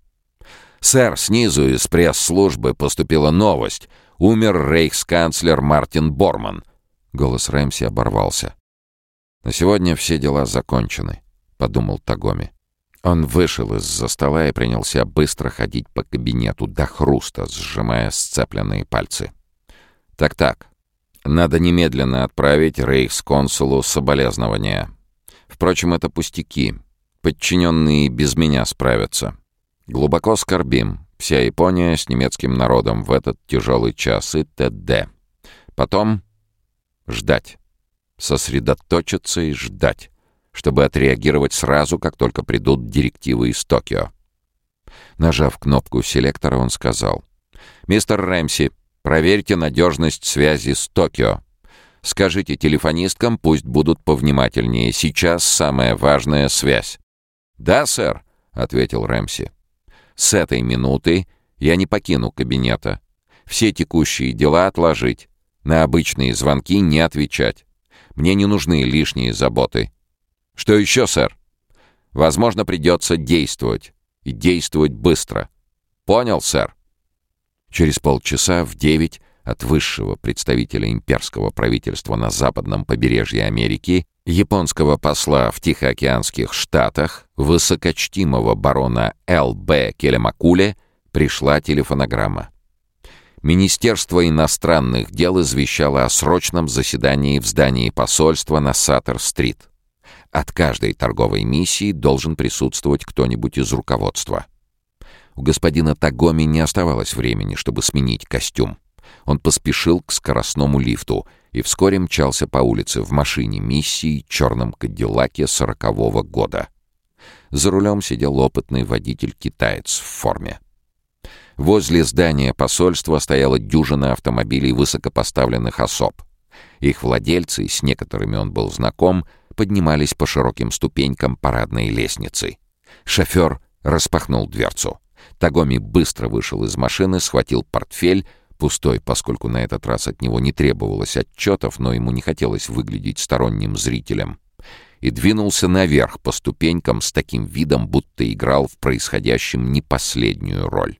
A: «Сэр, снизу из пресс-службы поступила новость. Умер рейхсканцлер Мартин Борман».
B: Голос Рэмси оборвался.
A: «На сегодня все дела закончены», — подумал Тагоми. Он вышел из-за стола и принялся быстро ходить по кабинету до хруста, сжимая сцепленные пальцы. «Так-так, надо немедленно отправить рейхсконсулу соболезнования. Впрочем, это пустяки. Подчиненные без меня справятся. Глубоко скорбим. Вся Япония с немецким народом в этот тяжелый час и т.д. Потом ждать» сосредоточиться и ждать, чтобы отреагировать сразу, как только придут директивы из Токио. Нажав кнопку селектора, он сказал. «Мистер Рэмси, проверьте надежность связи с Токио. Скажите телефонисткам, пусть будут повнимательнее. Сейчас самая важная связь». «Да, сэр», — ответил Рэмси. «С этой минуты я не покину кабинета. Все текущие дела отложить. На обычные звонки не отвечать. Мне не нужны лишние заботы. Что еще, сэр? Возможно, придется действовать. И действовать быстро. Понял, сэр? Через полчаса в девять от высшего представителя имперского правительства на западном побережье Америки, японского посла в Тихоокеанских штатах, высокочтимого барона Л.Б. Келемакуле, пришла телефонограмма. Министерство иностранных дел извещало о срочном заседании в здании посольства на Саттер-стрит. От каждой торговой миссии должен присутствовать кто-нибудь из руководства. У господина Тагоми не оставалось времени, чтобы сменить костюм. Он поспешил к скоростному лифту и вскоре мчался по улице в машине миссии черном кадиллаке сорокового года. За рулем сидел опытный водитель-китаец в форме. Возле здания посольства стояла дюжина автомобилей высокопоставленных особ. Их владельцы, с некоторыми он был знаком, поднимались по широким ступенькам парадной лестницы. Шофер распахнул дверцу. Тагоми быстро вышел из машины, схватил портфель, пустой, поскольку на этот раз от него не требовалось отчетов, но ему не хотелось выглядеть сторонним зрителем, и двинулся наверх по ступенькам с таким видом, будто играл в происходящем не последнюю роль.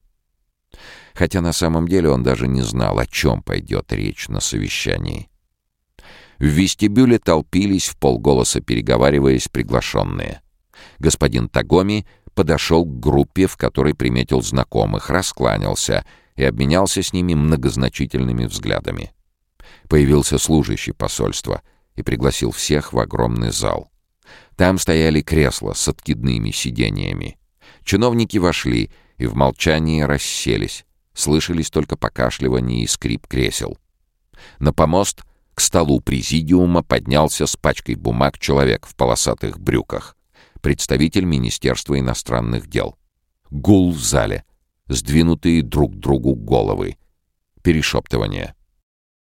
A: Хотя на самом деле он даже не знал, о чем пойдет речь на совещании. В вестибюле толпились в полголоса, переговариваясь приглашенные. Господин Тагоми подошел к группе, в которой приметил знакомых, раскланялся и обменялся с ними многозначительными взглядами. Появился служащий посольства и пригласил всех в огромный зал. Там стояли кресла с откидными сидениями. Чиновники вошли и в молчании расселись. Слышались только покашливание и скрип кресел. На помост к столу президиума поднялся с пачкой бумаг человек в полосатых брюках представитель Министерства иностранных дел. Гул в зале, сдвинутые друг к другу головы. Перешептывание.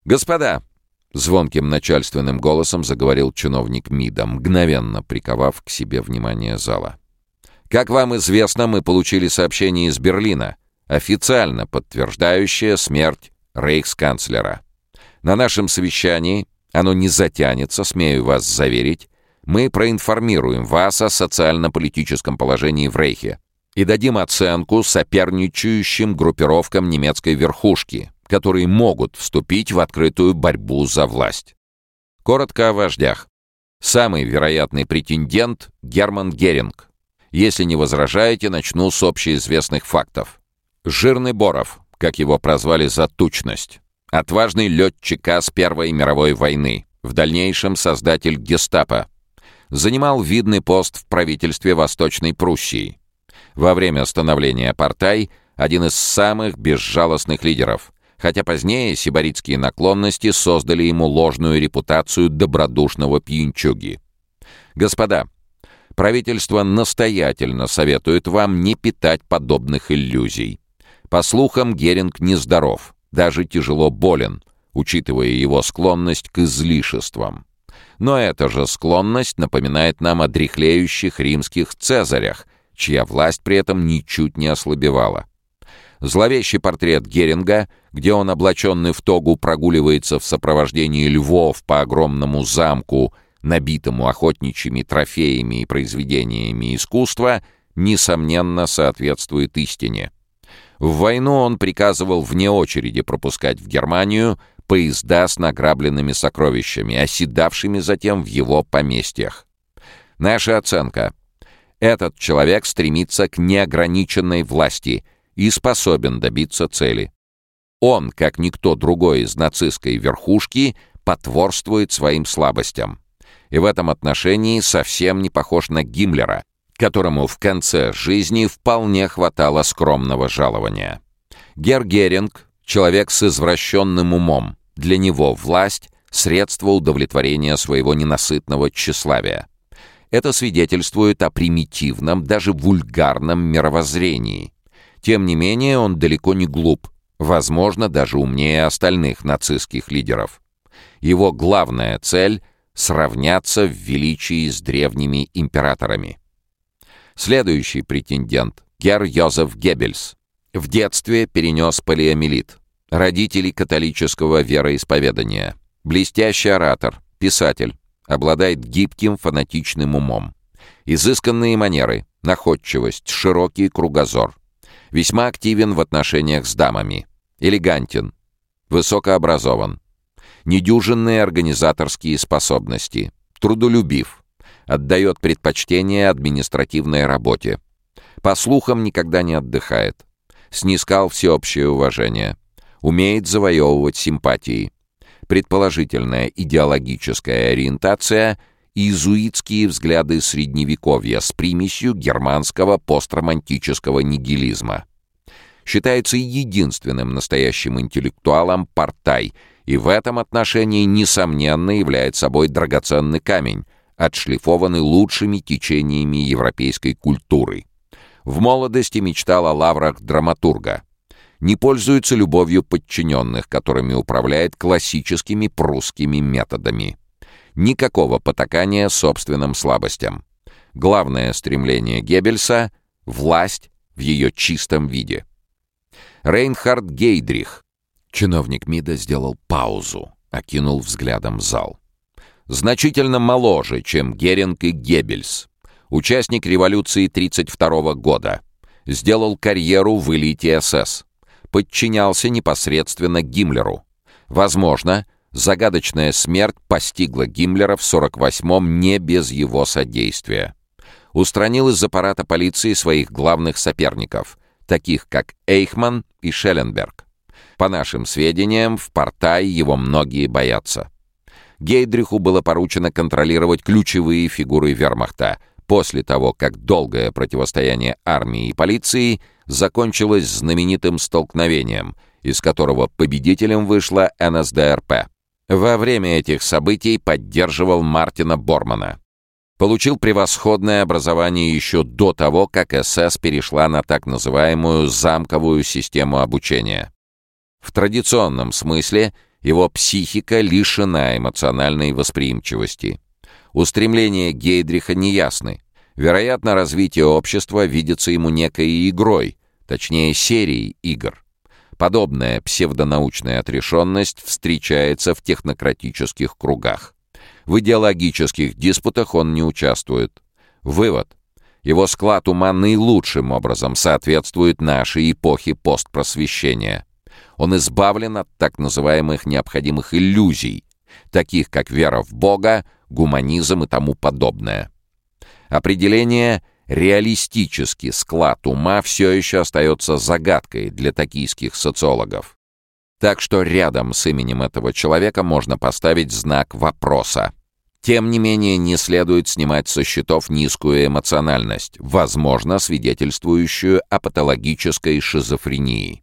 A: «Господа!» — звонким начальственным голосом заговорил чиновник МИДа, мгновенно приковав к себе внимание зала. «Как вам известно, мы получили сообщение из Берлина, официально подтверждающее смерть рейхсканцлера. На нашем совещании оно не затянется, смею вас заверить, мы проинформируем вас о социально-политическом положении в Рейхе и дадим оценку соперничающим группировкам немецкой верхушки, которые могут вступить в открытую борьбу за власть. Коротко о вождях. Самый вероятный претендент — Герман Геринг. Если не возражаете, начну с общеизвестных фактов. Жирный Боров, как его прозвали за тучность. Отважный летчик с Первой мировой войны. В дальнейшем создатель гестапо занимал видный пост в правительстве Восточной Пруссии. Во время становления Партай один из самых безжалостных лидеров, хотя позднее сибаритские наклонности создали ему ложную репутацию добродушного пьянчуги. Господа, правительство настоятельно советует вам не питать подобных иллюзий. По слухам, Геринг нездоров, даже тяжело болен, учитывая его склонность к излишествам. Но эта же склонность напоминает нам о дряхлеющих римских цезарях, чья власть при этом ничуть не ослабевала. Зловещий портрет Геринга, где он, облаченный в тогу, прогуливается в сопровождении львов по огромному замку, набитому охотничьими трофеями и произведениями искусства, несомненно соответствует истине. В войну он приказывал вне очереди пропускать в Германию поезда с награбленными сокровищами, оседавшими затем в его поместьях. Наша оценка. Этот человек стремится к неограниченной власти и способен добиться цели. Он, как никто другой из нацистской верхушки, потворствует своим слабостям. И в этом отношении совсем не похож на Гиммлера, которому в конце жизни вполне хватало скромного жалования. Гер Геринг Человек с извращенным умом. Для него власть — средство удовлетворения своего ненасытного тщеславия. Это свидетельствует о примитивном, даже вульгарном мировоззрении. Тем не менее, он далеко не глуп, возможно, даже умнее остальных нацистских лидеров. Его главная цель — сравняться в величии с древними императорами. Следующий претендент — Гер Йозеф Геббельс, В детстве перенес полиомиелит. Родители католического вероисповедания. Блестящий оратор, писатель. Обладает гибким фанатичным умом. Изысканные манеры, находчивость, широкий кругозор. Весьма активен в отношениях с дамами. Элегантен. Высокообразован. Недюжинные организаторские способности. Трудолюбив. Отдает предпочтение административной работе. По слухам, никогда не отдыхает. Снискал всеобщее уважение. Умеет завоевывать симпатии. Предположительная идеологическая ориентация — иезуитские взгляды Средневековья с примесью германского постромантического нигилизма. Считается единственным настоящим интеллектуалом Партай, и в этом отношении, несомненно, является собой драгоценный камень, отшлифованный лучшими течениями европейской культуры. В молодости мечтал о лаврах драматурга. Не пользуется любовью подчиненных, которыми управляет классическими прусскими методами. Никакого потакания собственным слабостям. Главное стремление Геббельса — власть в ее чистом виде. Рейнхард Гейдрих. Чиновник МИДа сделал паузу, окинул взглядом зал. Значительно моложе, чем Геринг и Геббельс. Участник революции 1932 года. Сделал карьеру в элите СС. Подчинялся непосредственно Гиммлеру. Возможно, Загадочная смерть постигла Гиммлера в 48-м не без его содействия. Устранил из аппарата полиции своих главных соперников, таких как Эйхман и Шелленберг. По нашим сведениям, в Портай его многие боятся. Гейдриху было поручено контролировать ключевые фигуры вермахта после того, как долгое противостояние армии и полиции закончилось знаменитым столкновением, из которого победителем вышла НСДРП. Во время этих событий поддерживал Мартина Бормана. Получил превосходное образование еще до того, как СС перешла на так называемую замковую систему обучения. В традиционном смысле его психика лишена эмоциональной восприимчивости. Устремления Гейдриха неясны. Вероятно, развитие общества видится ему некой игрой, точнее серией игр. Подобная псевдонаучная отрешенность встречается в технократических кругах. В идеологических диспутах он не участвует. Вывод. Его склад ума наилучшим образом соответствует нашей эпохе постпросвещения. Он избавлен от так называемых необходимых иллюзий, таких как вера в Бога, гуманизм и тому подобное. Определение – реалистический склад ума все еще остается загадкой для токийских социологов. Так что рядом с именем этого человека можно поставить знак вопроса. Тем не менее, не следует снимать со счетов низкую эмоциональность, возможно, свидетельствующую о патологической шизофрении.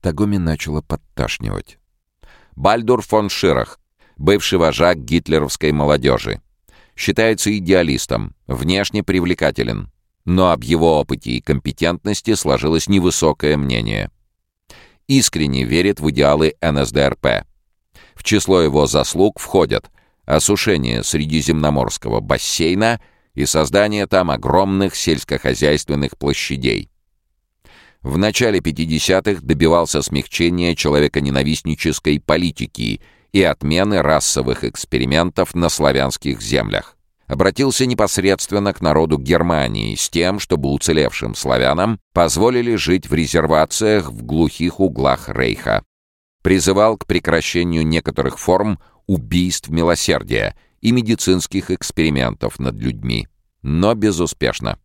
A: Тагоми начала подташнивать. Бальдур фон Ширах, бывший вожак гитлеровской молодежи, Считается идеалистом, внешне привлекателен, но об его опыте и компетентности сложилось невысокое мнение. Искренне верит в идеалы НСДРП. В число его заслуг входят осушение Средиземноморского бассейна и создание там огромных сельскохозяйственных площадей. В начале 50-х добивался смягчения человеконенавистнической политики и отмены расовых экспериментов на славянских землях. Обратился непосредственно к народу Германии с тем, чтобы уцелевшим славянам позволили жить в резервациях в глухих углах Рейха. Призывал к прекращению некоторых форм убийств милосердия и медицинских экспериментов над людьми, но безуспешно.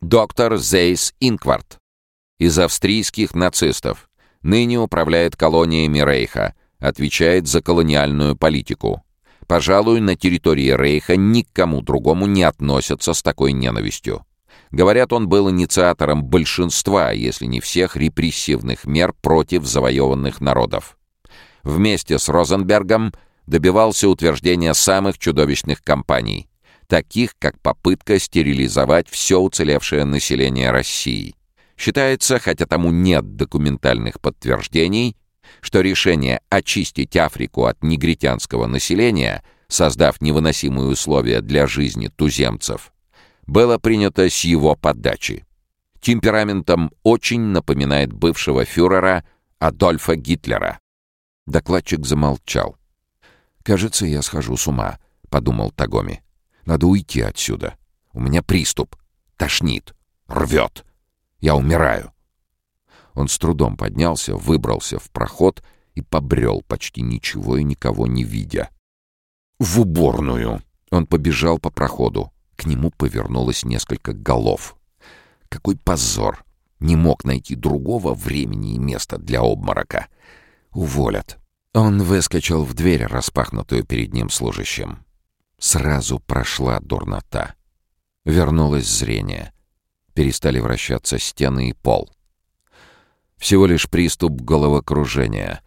A: Доктор Зейс Инкварт из австрийских нацистов ныне управляет колониями Рейха, отвечает за колониальную политику. Пожалуй, на территории Рейха никому другому не относятся с такой ненавистью. Говорят, он был инициатором большинства, если не всех, репрессивных мер против завоеванных народов. Вместе с Розенбергом добивался утверждения самых чудовищных кампаний, таких как попытка стерилизовать все уцелевшее население России. Считается, хотя тому нет документальных подтверждений, что решение очистить Африку от негритянского населения, создав невыносимые условия для жизни туземцев, было принято с его подачи. Темпераментом очень напоминает бывшего фюрера Адольфа Гитлера.
B: Докладчик замолчал. «Кажется, я схожу с ума», — подумал Тагоми. «Надо уйти отсюда. У меня приступ. Тошнит. Рвет. Я умираю». Он с трудом поднялся, выбрался в проход и побрел, почти ничего и никого не видя. «В уборную!» Он побежал по проходу. К нему повернулось несколько голов. Какой позор! Не мог найти другого времени и места для обморока. Уволят. Он выскочил в дверь, распахнутую перед ним служащим. Сразу прошла дурнота. Вернулось зрение. Перестали вращаться стены и пол. Всего лишь приступ головокружения.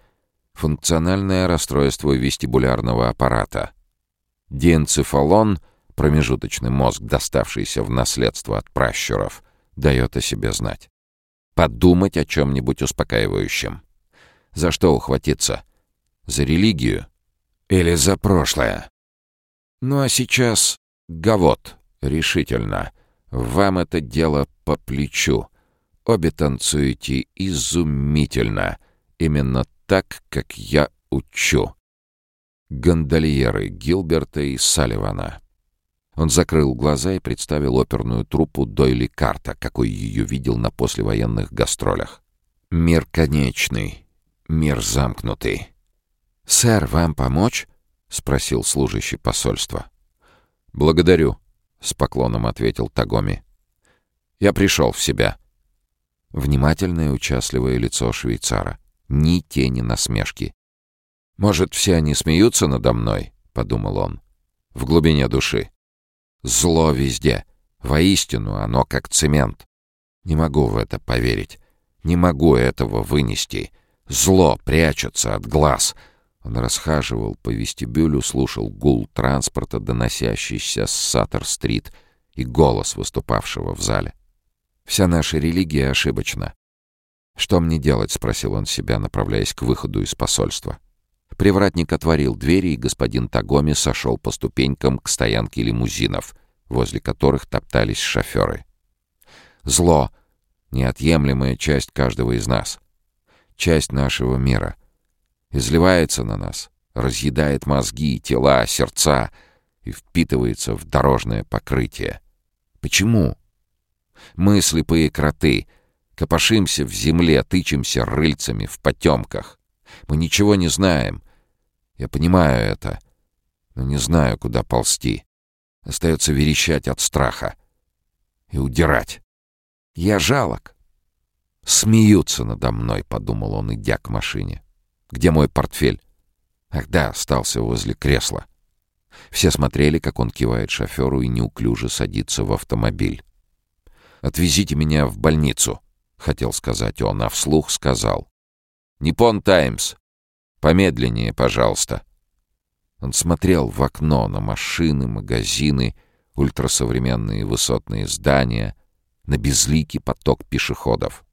B: Функциональное расстройство вестибулярного аппарата. Диэнцефалон, промежуточный мозг, доставшийся в наследство от пращуров, дает о себе знать. Подумать о чем-нибудь успокаивающем. За что ухватиться? За религию? Или за прошлое? Ну а сейчас гавот, решительно. Вам это дело по плечу. Обе танцуете изумительно. Именно так, как я учу. Гондольеры Гилберта и Салливана. Он закрыл глаза и представил оперную труппу Дойли Карта, какой ее видел на послевоенных гастролях. Мир конечный, мир замкнутый. «Сэр, вам помочь?» — спросил служащий посольства. «Благодарю», — с поклоном ответил Тагоми. «Я пришел в себя». Внимательное участливое лицо швейцара. Ни тени насмешки. «Может, все они смеются надо мной?» — подумал он. В глубине души. Зло везде. Воистину, оно как цемент. Не могу в это поверить. Не могу этого вынести. Зло прячется от глаз. Он расхаживал по вестибюлю, слушал гул транспорта, доносящийся с Саттер-стрит, и голос выступавшего в зале. Вся наша религия ошибочна. «Что мне делать?» — спросил он себя, направляясь к выходу из посольства. Привратник отворил двери, и господин Тагоми сошел по ступенькам к стоянке лимузинов, возле которых топтались шоферы. «Зло — неотъемлемая часть каждого из нас. Часть нашего мира. Изливается на нас, разъедает мозги, тела, сердца и впитывается в дорожное покрытие. Почему?» Мы, слепые кроты, копошимся в земле, тычемся рыльцами в потемках. Мы ничего не знаем. Я понимаю это, но не знаю, куда ползти. Остается верещать от страха и удирать. Я жалок. Смеются надо мной, подумал он, идя к машине. Где мой портфель? Ах да, остался возле кресла. Все смотрели, как он кивает шоферу и неуклюже садится в автомобиль. «Отвезите меня в больницу», — хотел сказать он, а вслух сказал. «Ниппон Таймс. Помедленнее, пожалуйста». Он смотрел в окно на машины, магазины, ультрасовременные высотные здания, на безликий поток пешеходов.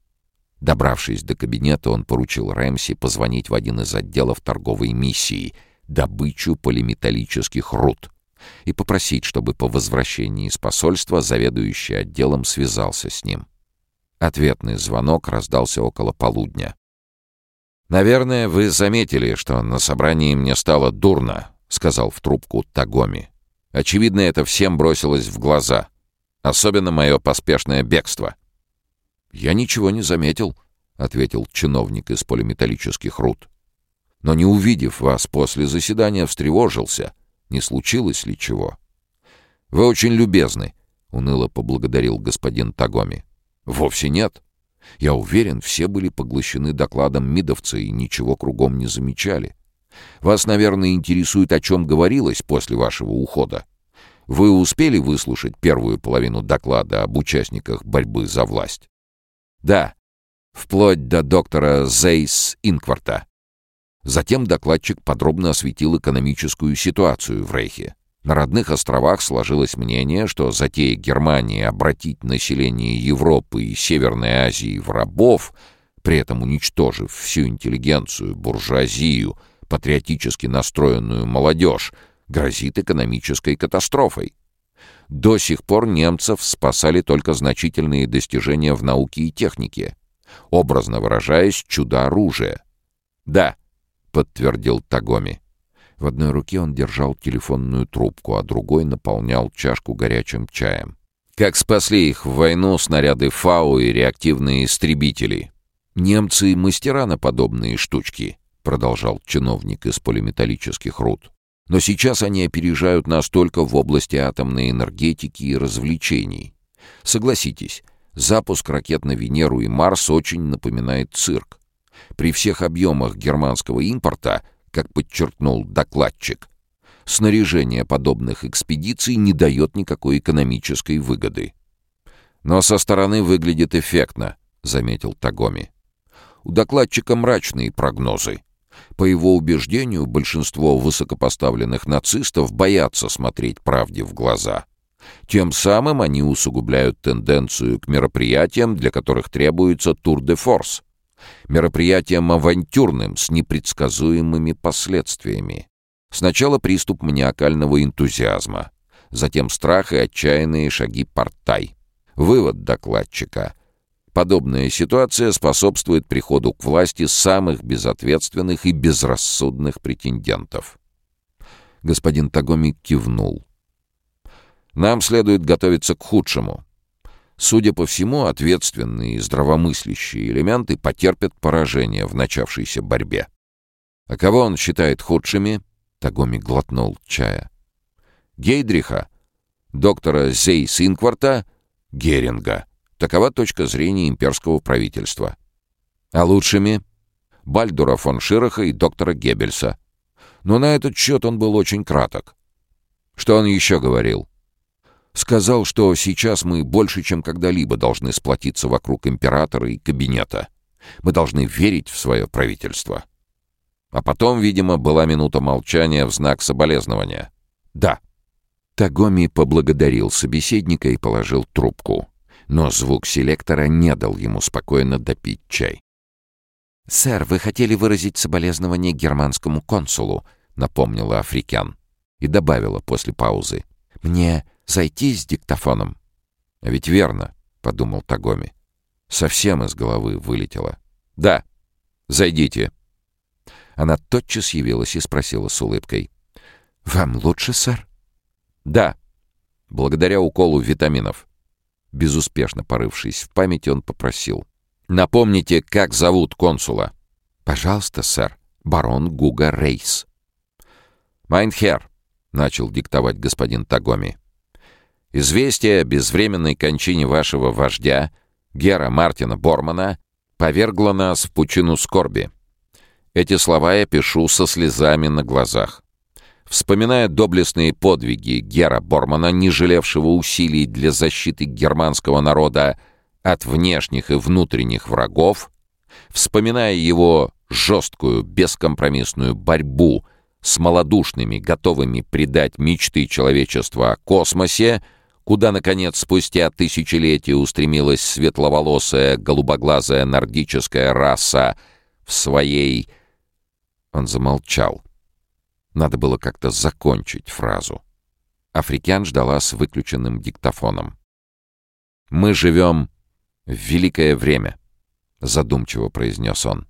B: Добравшись до кабинета, он поручил Рэмси позвонить в один из отделов торговой миссии — добычу полиметаллических руд и попросить, чтобы по возвращении из посольства заведующий отделом связался с ним. Ответный звонок раздался около полудня. «Наверное, вы заметили, что на собрании мне стало дурно», — сказал в трубку Тагоми. «Очевидно, это всем бросилось в глаза. Особенно мое поспешное бегство». «Я ничего не заметил», — ответил чиновник из полиметаллических руд. «Но не увидев вас после заседания, встревожился» Не случилось ли чего? «Вы очень любезны», — уныло поблагодарил господин Тагоми. «Вовсе нет. Я уверен, все были поглощены докладом мидовца и ничего кругом не замечали. Вас, наверное, интересует, о чем говорилось после вашего ухода. Вы успели выслушать первую половину доклада об участниках борьбы за власть? Да, вплоть до доктора Зейс Инкварта. Затем докладчик подробно осветил экономическую ситуацию в Рейхе. На родных островах сложилось мнение, что затея Германии обратить население Европы и Северной Азии в рабов, при этом уничтожив всю интеллигенцию, буржуазию, патриотически настроенную молодежь, грозит экономической катастрофой.
A: До сих пор немцев спасали только значительные достижения в науке и технике. Образно выражаясь, чудо-оружие. «Да», — подтвердил Тагоми. В одной руке он держал телефонную трубку, а другой наполнял чашку горячим чаем. Как спасли их в войну снаряды ФАУ и реактивные истребители. Немцы — мастера на подобные штучки, продолжал чиновник из полиметаллических руд. Но сейчас они опережают нас только в области атомной энергетики и развлечений. Согласитесь, запуск ракет на Венеру и Марс очень напоминает цирк. При всех объемах германского импорта, как подчеркнул докладчик, снаряжение подобных экспедиций не дает никакой экономической выгоды. «Но со стороны выглядит эффектно», — заметил Тагоми. «У докладчика мрачные прогнозы. По его убеждению, большинство высокопоставленных нацистов боятся смотреть правде в глаза. Тем самым они усугубляют тенденцию к мероприятиям, для которых требуется тур-де-форс. Мероприятиям авантюрным с непредсказуемыми последствиями. Сначала приступ маниакального энтузиазма, затем страх и отчаянные шаги портай. Вывод докладчика. Подобная ситуация способствует приходу к власти самых безответственных и безрассудных претендентов. Господин Тагоми кивнул. «Нам следует готовиться к худшему. Судя по всему, ответственные и здравомыслящие элементы потерпят поражение в начавшейся борьбе. А кого он считает худшими?» Тагоми глотнул чая. «Гейдриха, доктора Зейс Инкварта, Геринга». Такова точка зрения имперского правительства. А лучшими — Бальдура фон Широха и доктора Геббельса. Но на этот счет он был очень краток. Что он еще говорил? Сказал, что сейчас мы больше, чем когда-либо должны сплотиться вокруг императора и кабинета. Мы должны верить в свое правительство. А потом, видимо, была минута молчания в знак соболезнования. «Да». Тагоми поблагодарил собеседника и положил трубку но звук селектора не дал ему спокойно допить чай. «Сэр, вы хотели выразить соболезнование германскому консулу», — напомнила Африкян. И добавила после паузы. «Мне зайти с диктофоном?» «А ведь верно», — подумал Тагоми. Совсем из головы вылетело. «Да, зайдите». Она тотчас явилась и спросила с улыбкой. «Вам лучше, сэр?» «Да, благодаря уколу витаминов». Безуспешно порывшись в памяти, он попросил. «Напомните, как зовут консула?» «Пожалуйста, сэр. Барон Гуго Рейс». «Mein Herr», — начал диктовать господин Тагоми. «Известие о безвременной кончине вашего вождя, герра Мартина Бормана, повергло нас в пучину скорби. Эти слова я пишу со слезами на глазах. Вспоминая доблестные подвиги Гера Бормана, не жалевшего усилий для защиты германского народа от внешних и внутренних врагов, вспоминая его жесткую, бескомпромиссную борьбу с малодушными, готовыми предать мечты человечества о космосе, куда, наконец, спустя тысячелетия устремилась светловолосая, голубоглазая нордическая раса в своей... Он замолчал. Надо было как-то закончить фразу. Африкян ждала с выключенным диктофоном. «Мы живем в великое время», — задумчиво произнес он.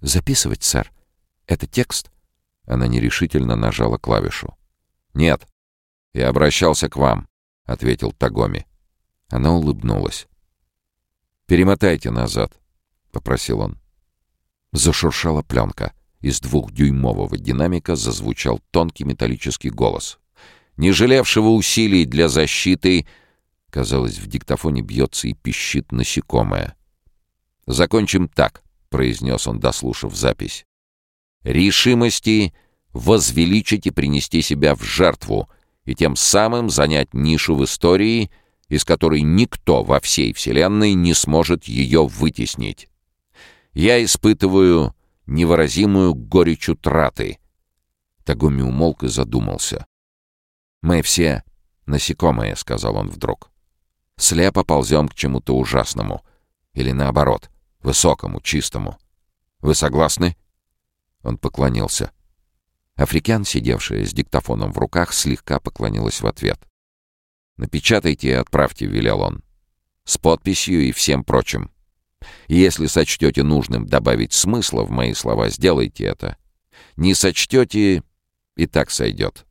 A: «Записывать, сэр. Это текст?» Она нерешительно нажала клавишу. «Нет, я обращался к вам», — ответил Тагоми. Она улыбнулась. «Перемотайте назад», — попросил он. Зашуршала пленка — из двухдюймового динамика зазвучал тонкий металлический голос. «Не жалевшего усилий для защиты...» Казалось, в диктофоне бьется и пищит насекомое. «Закончим так», — произнес он, дослушав запись. «Решимости возвеличить и принести себя в жертву, и тем самым занять нишу в истории, из которой никто во всей Вселенной не сможет ее вытеснить. Я испытываю невыразимую горечь утраты. Тагоми умолк и задумался. «Мы все насекомые», — сказал он вдруг. «Слепо ползем к чему-то ужасному. Или наоборот, высокому, чистому. Вы согласны?» Он поклонился. Африкян, сидевшая с диктофоном в руках, слегка поклонилась в ответ. «Напечатайте и отправьте», — велел он. «С подписью и всем прочим. Если сочтете нужным добавить смысла в мои слова, сделайте это. Не сочтете, и так сойдет».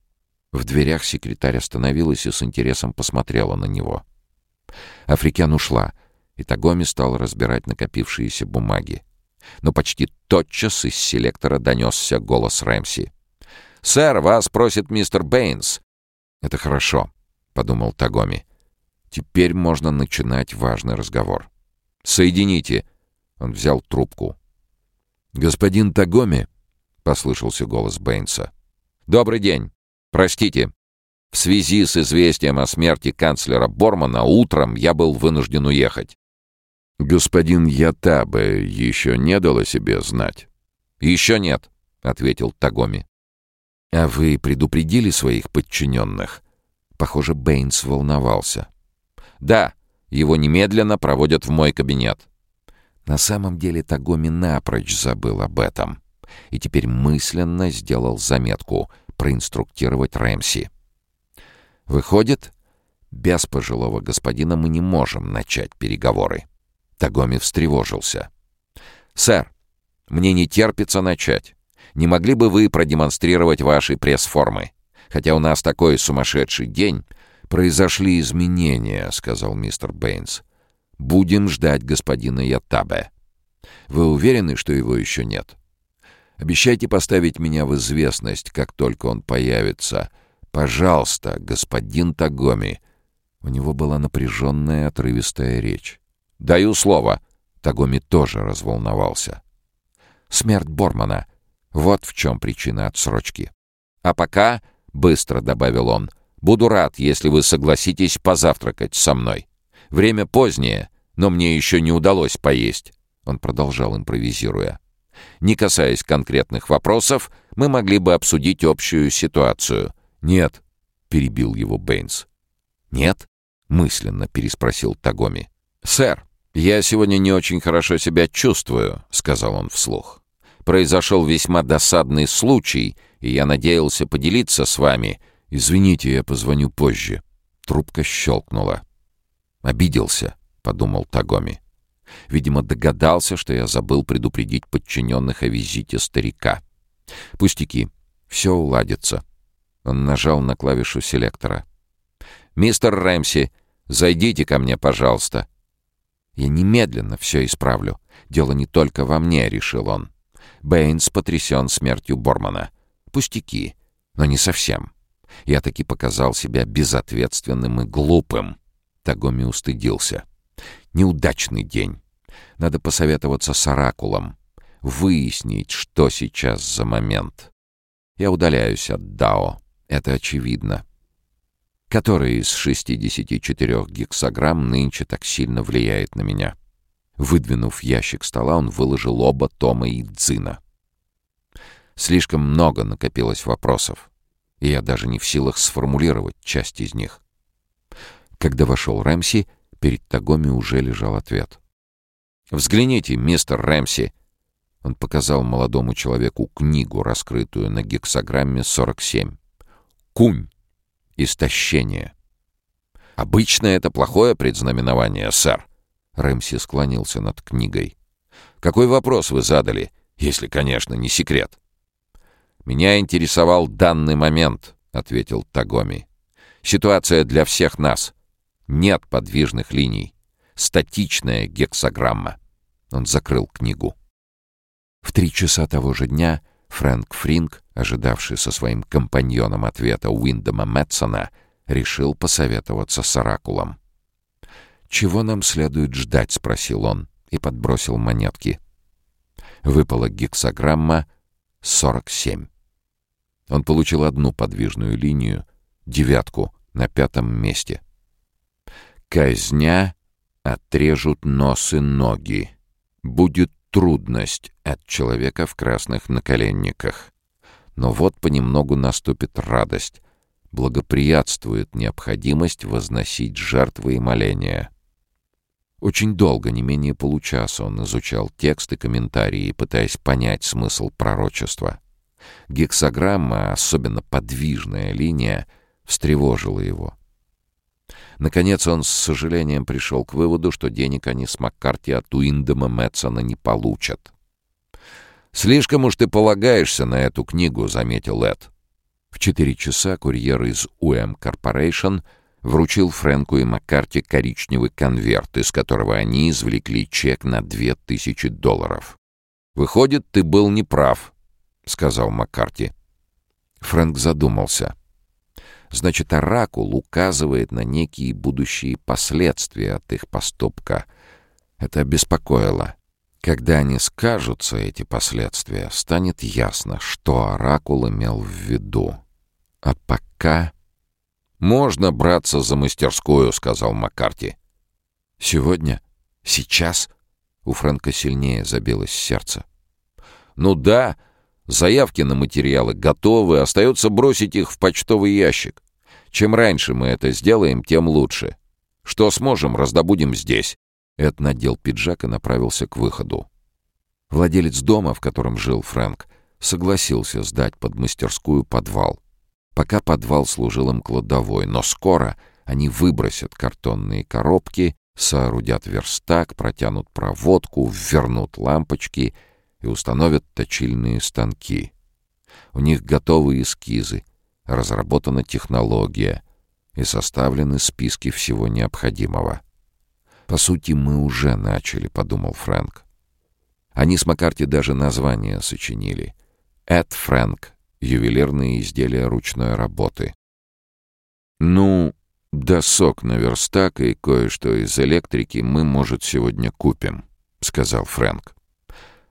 B: В дверях секретарь остановилась и с интересом посмотрела на него. Африкян ушла, и Тагоми стал разбирать накопившиеся бумаги. Но почти тотчас из селектора донесся голос Рэмси.
A: «Сэр, вас просит мистер Бэйнс».
B: «Это хорошо», — подумал Тагоми. «Теперь можно начинать важный разговор».
A: «Соедините». Он взял трубку.
B: «Господин Тагоми», — послышался голос Бэйнса.
A: «Добрый день. Простите. В связи с известием о смерти канцлера Бормана утром я был вынужден уехать».
B: «Господин Ятабе еще не дал о себе знать?»
A: «Еще нет», — ответил Тагоми.
B: «А вы предупредили своих подчиненных?» Похоже, Бэйнс волновался.
A: «Да, его немедленно проводят в мой кабинет».
B: На самом деле Тагоми напрочь забыл об этом и теперь мысленно сделал заметку проинструктировать Рэмси. Выходит, без пожилого господина мы не можем начать переговоры. Тагоми встревожился.
A: «Сэр, мне не терпится начать. Не могли бы вы продемонстрировать ваши пресс-формы? Хотя у нас такой сумасшедший день...»
B: «Произошли изменения», — сказал мистер Бэйнс. «Будем ждать господина Ятабе. Вы уверены, что его еще нет?» Обещайте поставить меня в известность, как только он появится. Пожалуйста, господин Тагоми». У него была напряженная, отрывистая речь.
A: «Даю слово».
B: Тагоми тоже разволновался. «Смерть Бормана. Вот в чем причина отсрочки».
A: «А пока», — быстро добавил он, — «буду рад, если вы согласитесь позавтракать со мной. Время позднее, но мне еще не удалось поесть». Он продолжал импровизируя. Не касаясь конкретных вопросов, мы могли бы обсудить общую ситуацию.
B: «Нет», — перебил его Бэйнс.
A: «Нет?» — мысленно переспросил Тагоми. «Сэр, я сегодня не очень хорошо себя чувствую», — сказал он вслух. «Произошел весьма досадный случай, и я надеялся поделиться с вами.
B: Извините, я позвоню позже». Трубка щелкнула.
A: «Обиделся», — подумал Тагоми. Видимо, догадался, что я забыл предупредить подчиненных о визите старика. Пустяки. Все уладится. Он нажал на клавишу селектора. «Мистер Рэмси, зайдите ко мне, пожалуйста». «Я немедленно все исправлю. Дело не только во мне», — решил он. Бэйнс потрясен смертью Бормана. Пустяки, но не совсем. Я таки показал себя безответственным и глупым. Тагоми устыдился. Неудачный день. Надо посоветоваться с Оракулом. Выяснить, что сейчас за момент. Я удаляюсь от Дао. Это очевидно. Который из 64 гексограмм нынче так сильно влияет на меня? Выдвинув ящик стола, он выложил оба тома и дзина. Слишком много накопилось вопросов, и я даже не в силах сформулировать часть из них. Когда вошел Рэмси, перед Тагоми уже лежал ответ. «Взгляните, мистер Рэмси!» Он показал молодому человеку книгу, раскрытую на гексограмме 47. «Кунь. Истощение». «Обычно это плохое предзнаменование, сэр». Рэмси склонился над книгой. «Какой вопрос вы задали, если, конечно, не секрет?» «Меня интересовал данный момент», — ответил Тагоми. «Ситуация для всех нас. Нет подвижных линий. Статичная гексограмма. Он закрыл книгу. В три часа того же дня Фрэнк Фринг, ожидавший со своим компаньоном ответа Уиндома Мэтсона, решил посоветоваться с Оракулом. «Чего нам следует ждать?» — спросил он и подбросил монетки. Выпала гексограмма 47. Он получил одну подвижную линию, девятку на пятом месте. «Казня отрежут нос и ноги», будет трудность от человека в красных наколенниках. Но вот понемногу наступит радость, благоприятствует необходимость возносить жертвы и моления. Очень долго, не менее получаса, он изучал текст и комментарии, пытаясь понять смысл пророчества. Гексограмма, особенно подвижная линия, встревожила его. Наконец он с сожалением пришел к выводу, что денег они с Маккарти от Уиндема Мэтсона не получат. «Слишком уж ты полагаешься на эту книгу», — заметил Эд. В четыре часа курьер из UM Corporation вручил Фрэнку и Маккарти коричневый конверт, из которого они извлекли чек на две тысячи долларов. «Выходит, ты был неправ», — сказал Маккарти. Фрэнк задумался. Значит, Оракул указывает на некие будущие последствия от их поступка. Это обеспокоило. Когда они скажутся, эти последствия, станет ясно, что Оракул имел в виду. А пока... «Можно браться за мастерскую», — сказал Маккарти. «Сегодня? Сейчас?» У Фрэнка сильнее забилось сердце. «Ну да, заявки на материалы готовы, остается бросить их в почтовый ящик. Чем раньше мы это сделаем, тем лучше. Что сможем, раздобудем здесь». Эд надел пиджак и направился к выходу. Владелец дома, в котором жил Фрэнк, согласился сдать под мастерскую подвал. Пока подвал служил им кладовой, но скоро они выбросят картонные коробки, соорудят верстак, протянут проводку, ввернут лампочки и установят точильные станки. У них готовы эскизы, разработана технология и составлены списки всего необходимого. «По сути, мы уже начали», — подумал Фрэнк. Они с Маккарти даже название сочинили. «Эд Фрэнк ювелирные изделия ручной работы. «Ну, досок на верстак и кое-что из электрики мы, может, сегодня купим», — сказал Фрэнк.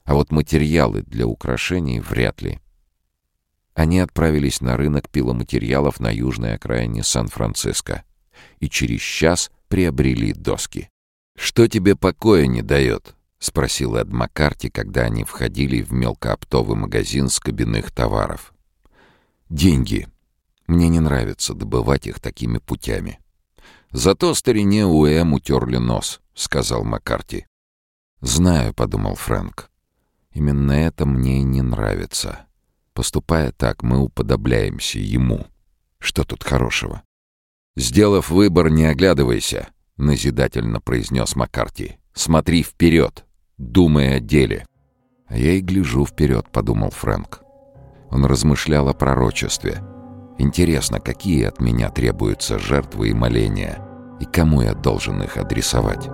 A: «А вот материалы для украшений вряд ли». Они отправились на рынок пиломатериалов на южной окраине Сан-Франциско и через час приобрели доски. «Что тебе покоя не дает?» — спросил Эд Маккарти, когда они входили в мелкооптовый магазин с кабинных товаров. Деньги. Мне не нравится добывать их такими путями. Зато старине Уэм утерли нос, сказал Маккарти. Знаю, подумал Фрэнк. Именно это мне не нравится. Поступая так, мы уподобляемся ему. Что тут хорошего? Сделав выбор, не оглядывайся, назидательно произнес Маккарти. Смотри вперед, думай о деле. А я и гляжу вперед, подумал Фрэнк. Он размышлял о пророчестве. Интересно, какие от меня требуются жертвы и моления, и кому я должен их адресовать?